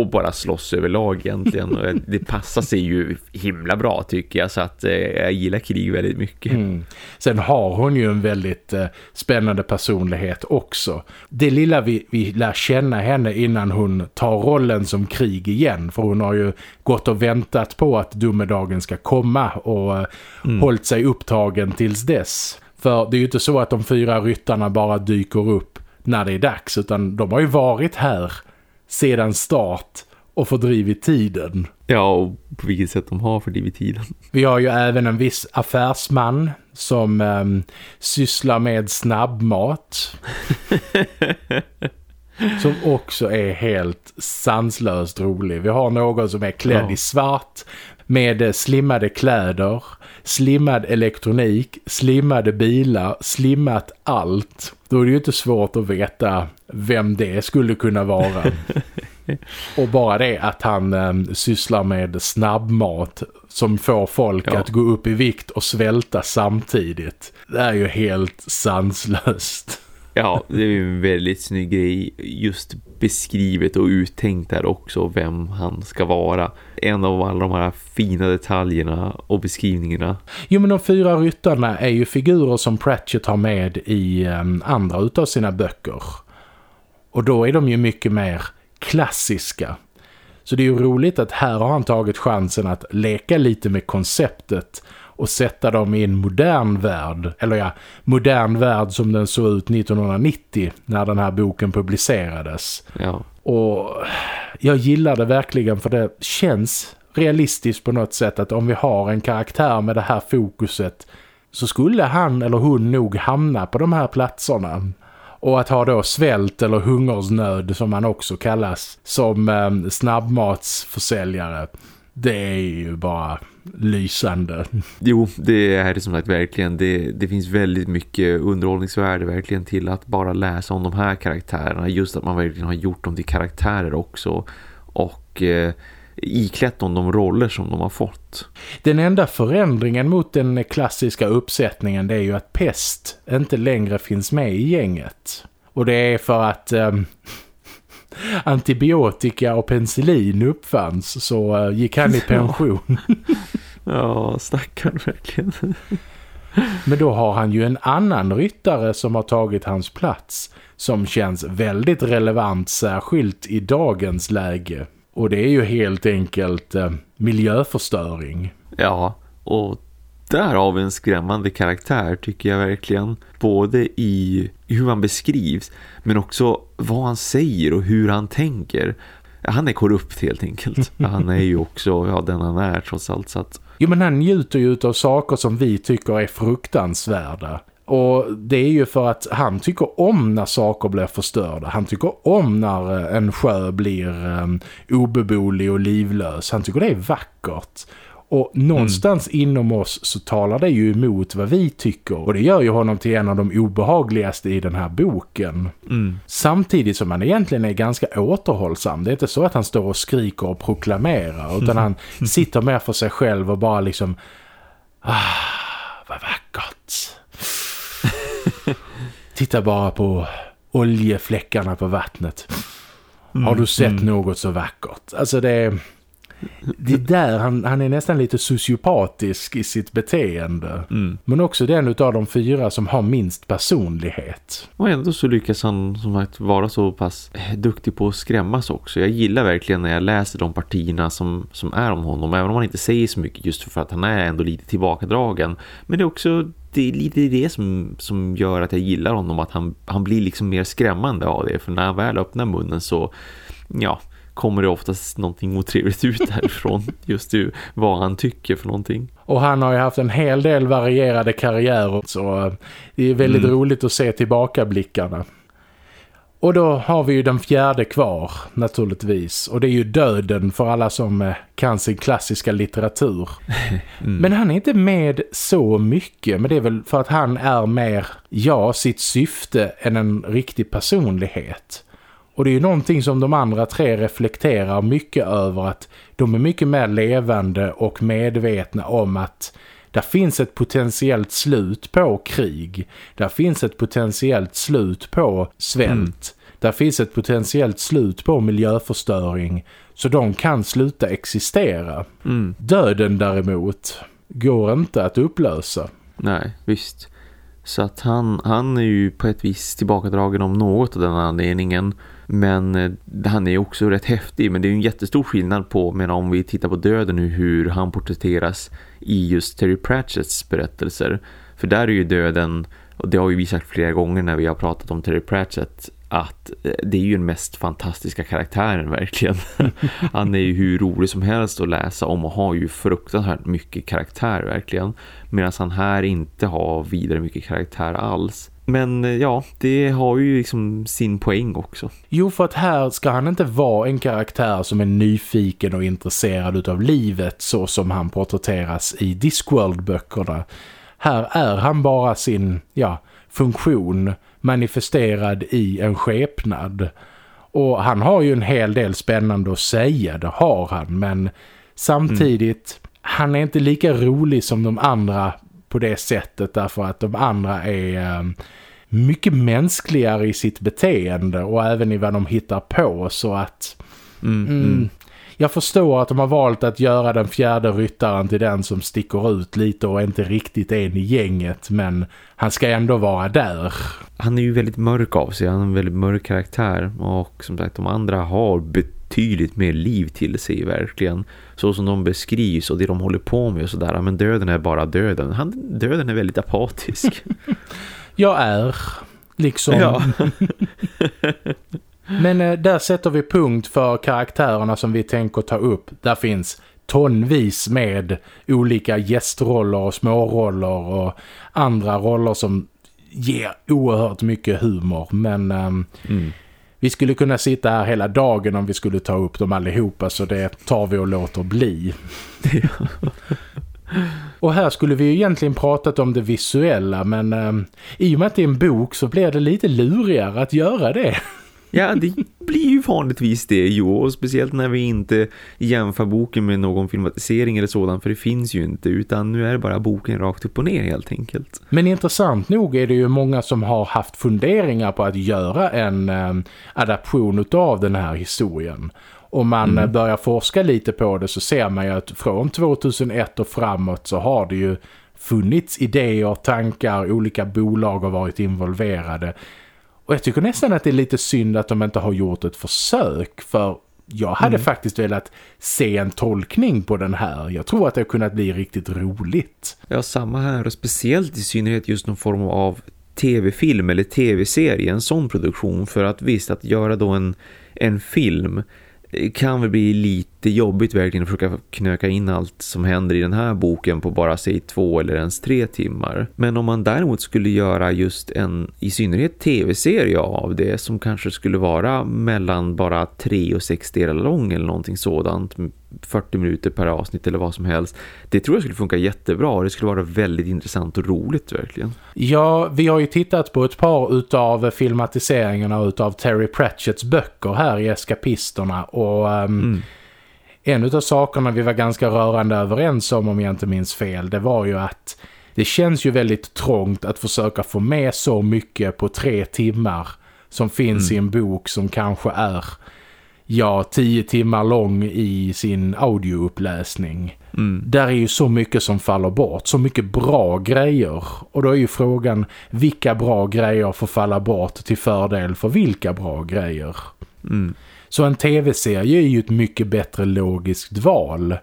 och bara slåss överlag egentligen. Och (laughs) det passar sig ju himla bra tycker jag så att eh, jag gillar krig väldigt mycket. Mm. Sen har hon ju en väldigt eh, spännande personlighet också. Det lilla vi, vi lär känna henne innan hon tar rollen som krig igen. För hon har ju gått och väntat på att domedagen ska komma och eh, mm. hållit sig upptagen tills dess. För det är ju inte så att de fyra ryttarna bara dyker upp när det är dags utan de har ju varit här sedan start och fördrivit tiden. Ja, och på vilket sätt de har fördrivit tiden. Vi har ju även en viss affärsman som um, sysslar med snabbmat. (laughs) som också är helt sanslöst rolig. Vi har någon som är klädd ja. i svart med slimmade kläder, slimmad elektronik, slimmade bilar, slimmat allt. Då är det ju inte svårt att veta vem det skulle kunna vara. (laughs) Och bara det att han eh, sysslar med snabbmat som får folk ja. att gå upp i vikt och svälta samtidigt. Det är ju helt sanslöst. Ja, det är ju en väldigt snygg grej just beskrivet och uttänkt där också vem han ska vara. En av alla de här fina detaljerna och beskrivningarna. Jo men de fyra ryttarna är ju figurer som Pratchett har med i um, andra utav sina böcker. Och då är de ju mycket mer klassiska. Så det är ju roligt att här har han tagit chansen att leka lite med konceptet och sätta dem i en modern värld. Eller ja, modern värld som den såg ut 1990 när den här boken publicerades. Ja. Och jag gillar det verkligen för det känns realistiskt på något sätt att om vi har en karaktär med det här fokuset så skulle han eller hon nog hamna på de här platserna. Och att ha då svält eller hungersnöd som man också kallas som eh, snabbmatsförsäljare det är ju bara lysande. Jo, det är det som sagt verkligen. Det, det finns väldigt mycket underhållningsvärde verkligen till att bara läsa om de här karaktärerna. Just att man verkligen har gjort dem till karaktärer också. Och eh, iklätt om de roller som de har fått. Den enda förändringen mot den klassiska uppsättningen det är ju att pest inte längre finns med i gänget. Och det är för att... Eh, antibiotika och penicillin uppfanns så uh, gick han i pension. ja, (laughs) stackarn verkligen. Men då har han ju en annan ryttare som har tagit hans plats som känns väldigt relevant särskilt i dagens läge. Och det är ju helt enkelt uh, miljöförstöring. Ja, och där har vi en skrämmande karaktär tycker jag verkligen. Både i hur han beskrivs men också vad han säger och hur han tänker. Han är korrupt helt enkelt. (laughs) Han är ju också ja, den han är trots allt. Så att... Jo men han njuter ju av saker som vi tycker är fruktansvärda. Och det är ju för att han tycker om när saker blir förstörda. Han tycker om när eh, en sjö blir um, obeboelig och livlös. Han tycker det är vackert. Och någonstans mm. inom oss så talar det ju emot vad vi tycker. Och det gör ju honom till en av de obehagligaste i den här boken. Mm. Samtidigt som han egentligen är ganska återhållsam. Det är inte så att han står och skriker och proklamerar. Utan (laughs) han sitter mer för sig själv och bara liksom... Ah, vad vackert. (laughs) Titta bara på oljefläckarna på vattnet. Har du sett mm. något så vackert? Alltså det det är där han, han är nästan lite sociopatisk i sitt beteende. Mm. Men också den av de fyra som har minst personlighet. Och ändå så lyckas han som sagt vara så pass duktig på att skrämmas också. Jag gillar verkligen när jag läser de partierna som, som är om honom. Även om han inte säger så mycket just för att han är ändå lite tillbakadragen. Men det är också det är lite det som, som gör att jag gillar honom. Att han, han blir liksom mer skrämmande av det. För när han väl öppnar munnen så ja, kommer det oftast någonting otrevligt ut härifrån (laughs) just nu, vad han tycker för någonting. Och han har ju haft en hel del varierade karriärer så eh, det är väldigt mm. roligt att se tillbakablickarna. Och då har vi ju den fjärde kvar naturligtvis. Och det är ju döden för alla som eh, kan sin klassiska litteratur. (laughs) Mm. Men han är inte med så mycket. Men det är väl för att han är mer, ja, sitt syfte än en riktig personlighet. Och det är ju någonting som de andra tre reflekterar mycket över att de är mycket mer levande och medvetna om att där finns ett potentiellt slut på krig. Där finns ett potentiellt slut på svält. Mm. Där finns ett potentiellt slut på miljöförstöring. Så de kan sluta existera. Mm. Döden däremot går inte att upplösa. Nej, visst. Så att han, han är ju på ett vis tillbakadragen om något av den anledningen. Men eh, han är också rätt häftig. Men det är en jättestor skillnad på men om vi tittar på döden nu hur han porträtteras i just Terry Pratchetts berättelser. För där är ju döden, och det har vi sagt flera gånger när vi har pratat om Terry Pratchett att eh, det är ju den mest fantastiska karaktären (laughs) verkligen. Han är ju hur rolig som helst att läsa om och har ju fruktansvärt mycket karaktär verkligen. Medan han här inte har vidare mycket karaktär alls. Men eh, ja, det har ju liksom sin poäng också. Jo, för att här ska han inte vara en karaktär som är nyfiken och intresserad av livet så som han porträtteras i Discworld-böckerna. Här är han bara sin, ja, funktion manifesterad i en skepnad. Och han har ju en hel del spännande att säga, det har han. Men samtidigt, mm. han är inte lika rolig som de andra på det sättet därför att de andra är um, mycket mänskligare i sitt beteende och även i vad de hittar på så att mm, mm, mm. jag förstår att de har valt att göra den fjärde ryttaren till den som sticker ut lite och inte riktigt en i gänget men han ska ändå vara där. Han är ju väldigt mörk av sig, han är en väldigt mörk karaktär och som sagt de andra har betydligt mer liv till sig verkligen. Så som de beskrivs och det de håller på med och sådär. Men döden är bara döden. Han, döden är väldigt apatisk. (laughs) jag är liksom. Ja. (laughs) Men eh, där sätter vi punkt för karaktärerna som vi tänker ta upp. Där finns tonvis med olika gästroller och småroller och andra roller som ger oerhört mycket humor. Men um, mm. Vi skulle kunna sitta här hela dagen om vi skulle ta upp dem allihopa så det tar vi och låter bli. (laughs) Och här skulle vi ju egentligen pratat om det visuella men um, i och med att det är en bok så blir det lite lurigare att göra det. Ja, det blir ju vanligtvis det, jo. Och speciellt när vi inte jämför boken med någon filmatisering eller sådant. För det finns ju inte, utan nu är det bara boken rakt upp och ner helt enkelt. Men intressant nog är det ju många som har haft funderingar på att göra en eh, adaption av den här historien. Om man mm. börjar forska lite på det så ser man ju att från 2001 och framåt så har det ju funnits idéer, tankar, olika bolag har varit involverade. Och jag tycker nästan att det är lite synd att de inte har gjort ett försök för jag hade Mm. faktiskt velat se en tolkning på den här. Jag tror att det har kunnat bli riktigt roligt. Ja, samma här och speciellt i synnerhet just någon form av tv-film eller tv-serie, en sån produktion för att visst att göra då en, en film det kan väl bli lite jobbigt verkligen att försöka knöka in allt som händer i den här boken på bara säg två eller ens tre timmar. Men om man däremot skulle göra just en i synnerhet tv-serie av det som kanske skulle vara mellan bara tre och sex delar lång eller någonting sådant 40 minuter per avsnitt eller vad som helst. Det tror jag skulle funka jättebra och det skulle vara väldigt intressant och roligt verkligen. Ja, vi har ju tittat på ett par utav filmatiseringarna utav Terry Pratchetts böcker här i Eskapisterna och ehm, en utav sakerna vi var ganska rörande överens om om jag inte minns fel det var ju att det känns ju väldigt trångt att försöka få med så mycket på tre timmar som finns i en bok som kanske är ja, tio timmar lång i sin audiouppläsning. Där är ju så mycket som faller bort, så mycket bra grejer. Och då är ju frågan, vilka bra grejer får falla bort till fördel för vilka bra grejer? Så en tv-serie är ju ett mycket bättre logiskt val.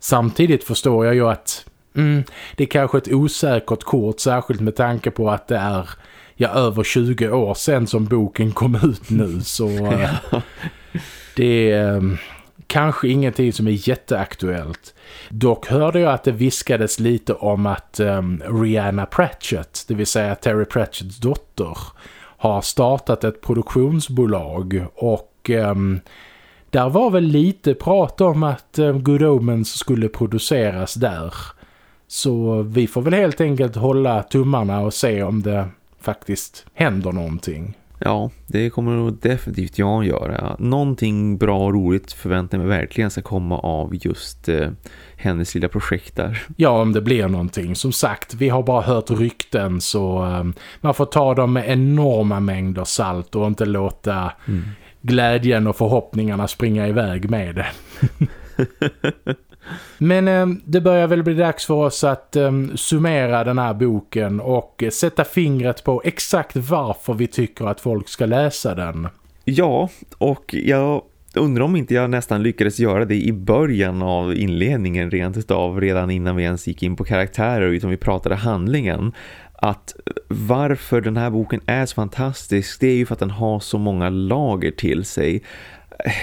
Samtidigt förstår jag ju att mm, det är kanske ett osäkert kort, särskilt med tanke på att det är ja, över 20 år sedan som boken kom ut nu. Så (laughs) eh, det är eh, kanske ingenting som är jätteaktuellt. Dock hörde jag att det viskades lite om att um, Rihanna Pratchett, det vill säga Terry Pratchetts dotter, har startat ett produktionsbolag och um, där var väl lite prat om att um, Good Omens skulle produceras där. Så vi får väl helt enkelt hålla tummarna och se om det faktiskt händer någonting. Ja, det kommer nog definitivt jag göra. Någonting bra och roligt förväntar jag mig verkligen ska komma av just eh, hennes lilla projekt där. Ja, om det blir någonting. Som sagt, vi har bara hört rykten så um, man får ta dem med enorma mängder salt och inte låta glädjen och förhoppningarna springa iväg med det. (laughs) Men eh, det börjar väl bli dags för oss att eh, summera den här boken och sätta fingret på exakt varför vi tycker att folk ska läsa den. Ja, och jag undrar om inte jag nästan lyckades göra det i början av inledningen rent utav redan innan vi ens gick in på karaktärer utan vi pratade handlingen att varför den här boken är så fantastisk det är ju för att den har så många lager till sig.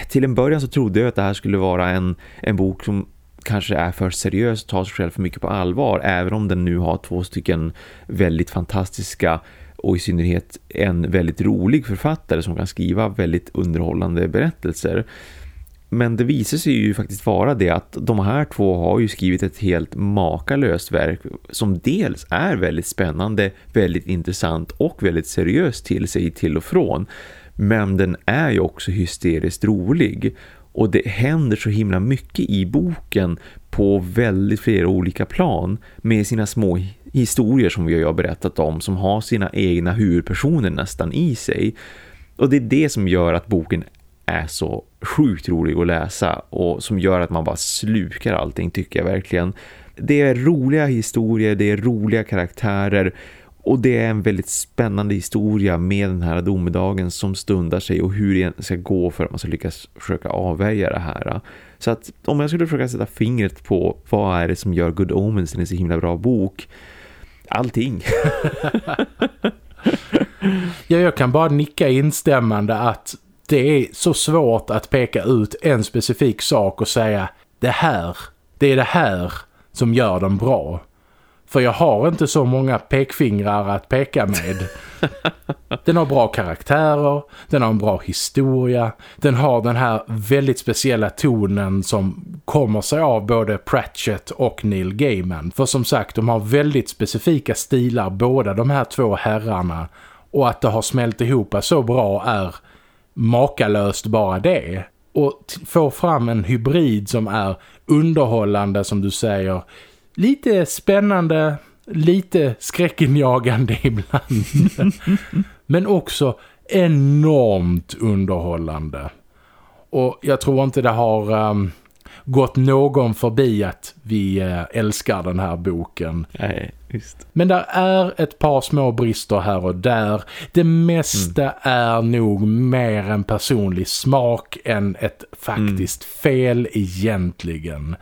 Till en början så trodde jag att det här skulle vara en, en bok som kanske är för seriös och tar sig själv för mycket på allvar även om den nu har två stycken väldigt fantastiska och i synnerhet en väldigt rolig författare som kan skriva väldigt underhållande berättelser. Men det visar sig ju faktiskt vara det att de här två har ju skrivit ett helt makalöst verk som dels är väldigt spännande, väldigt intressant och väldigt seriöst till sig till och från. Men den är ju också hysteriskt rolig och det händer så himla mycket i boken på väldigt flera olika plan med sina små historier som vi har berättat om som har sina egna huvudpersoner nästan i sig. Och det är det som gör att boken är så sjukt rolig att läsa och som gör att man bara slukar allting tycker jag verkligen. Det är roliga historier, det är roliga karaktärer och det är en väldigt spännande historia med den här domedagen som stundar sig och hur det ska gå för att man ska lyckas försöka avvärja det här. Så att om jag skulle försöka sätta fingret på vad är det som gör Good Omens till en så himla bra bok allting. (laughs) Ja, jag kan bara nicka instämmande att det är så svårt att peka ut en specifik sak och säga det här, det är det här som gör den bra. För jag har inte så många pekfingrar att peka med. (laughs) Den har bra karaktärer, den har en bra historia, den har den här väldigt speciella tonen som kommer sig av både Pratchett och Neil Gaiman. För som sagt, de har väldigt specifika stilar båda de här två herrarna och att det har smält ihop så bra är makalöst bara det. Och få fram en hybrid som är underhållande som du säger, lite spännande, lite skräckinjagande (laughs) ibland. Men också enormt underhållande. Och jag tror inte det har um, gått någon förbi att vi eh, älskar den här boken. Nej, just. Men där är ett par små brister här och där. Det mesta mm. är nog mer en personlig smak än ett faktiskt mm. fel egentligen.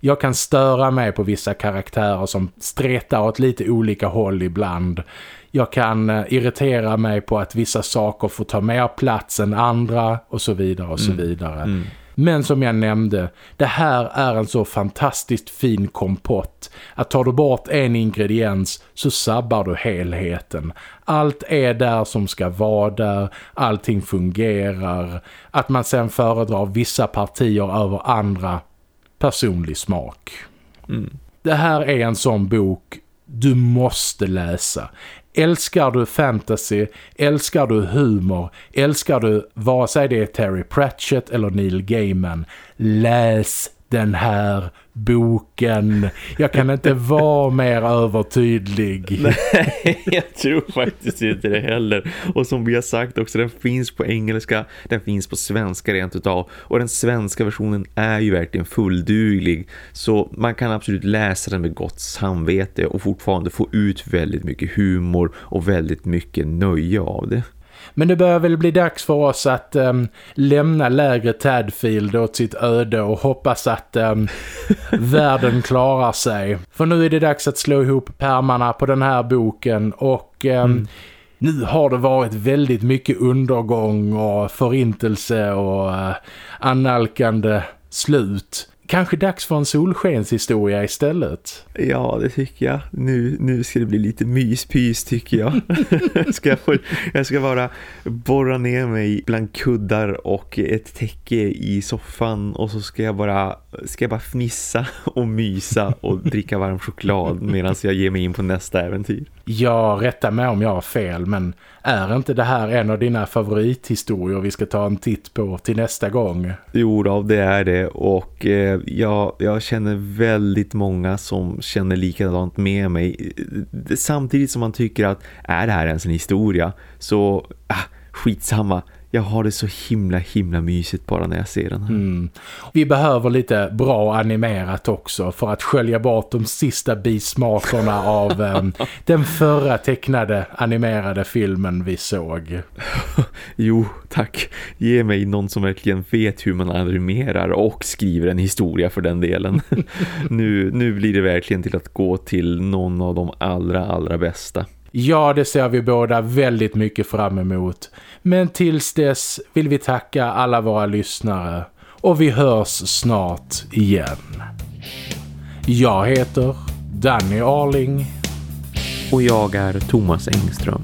Jag kan störa mig på vissa karaktärer som stretar åt lite olika håll ibland. Jag kan eh, irritera mig på att vissa saker får ta mer plats än andra och så vidare och så mm. vidare. Mm. Men som jag nämnde, det här är en så fantastiskt fin kompott. Att tar du bort en ingrediens så sabbar du helheten. Allt är där som ska vara där, allting fungerar. Att man sen föredrar vissa partier över andra, personlig smak. Mm. Det här är en sån bok du måste läsa. Älskar du fantasy, älskar du humor, älskar du vare sig det är Terry Pratchett eller Neil Gaiman, läs den här boken. Jag kan inte vara mer övertydlig. (laughs) Nej, jag tror faktiskt inte det heller. Och som vi har sagt också, den finns på engelska, den finns på svenska rent utav. Och den svenska versionen är ju verkligen fullduglig. Så man kan absolut läsa den med gott samvete och fortfarande få ut väldigt mycket humor och väldigt mycket nöje av det. Men det börjar väl bli dags för oss att um, lämna lägre Tadfield åt sitt öde och hoppas att um, (laughs) världen klarar sig. För nu är det dags att slå ihop pärmarna på den här boken och... Um, mm. Nu har det varit väldigt mycket undergång och förintelse och uh, annalkande slut. Kanske dags för en solskenshistoria istället. Ja, det tycker jag. Nu, nu ska det bli lite myspys tycker jag. (laughs) ska jag, få, jag ska bara borra ner mig bland kuddar och ett täcke i soffan och så ska jag bara, ska jag bara fnissa och mysa och dricka varm choklad medan jag ger mig in på nästa äventyr. Jag rättar mig om jag har fel, men är inte det här en av dina favorithistorier vi ska ta en titt på till nästa gång? Jo då, det är det och eh, jag, jag känner väldigt många som känner likadant med mig. Samtidigt som man tycker att är det här ens en historia så ah, skitsamma jag har det så himla himla mysigt bara när jag ser den här. Mm. Vi behöver lite bra animerat också för att skölja bort de sista bismakerna av um, (laughs) den förra tecknade animerade filmen vi såg. (laughs) jo, tack. Ge mig någon som verkligen vet hur man animerar och skriver en historia för den delen. (laughs) nu, nu blir det verkligen till att gå till någon av de allra, allra bästa. Ja, det ser vi båda väldigt mycket fram emot. Men tills dess vill vi tacka alla våra lyssnare och vi hörs snart igen. Jag heter Danny Arling. Och jag är Thomas Engström.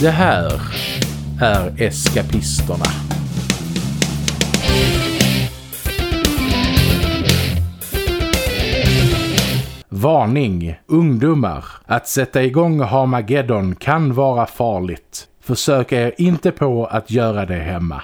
Det här är Eskapisterna. Varning, ungdomar. Att sätta igång Harmageddon kan vara farligt. Försök er inte på att göra det hemma.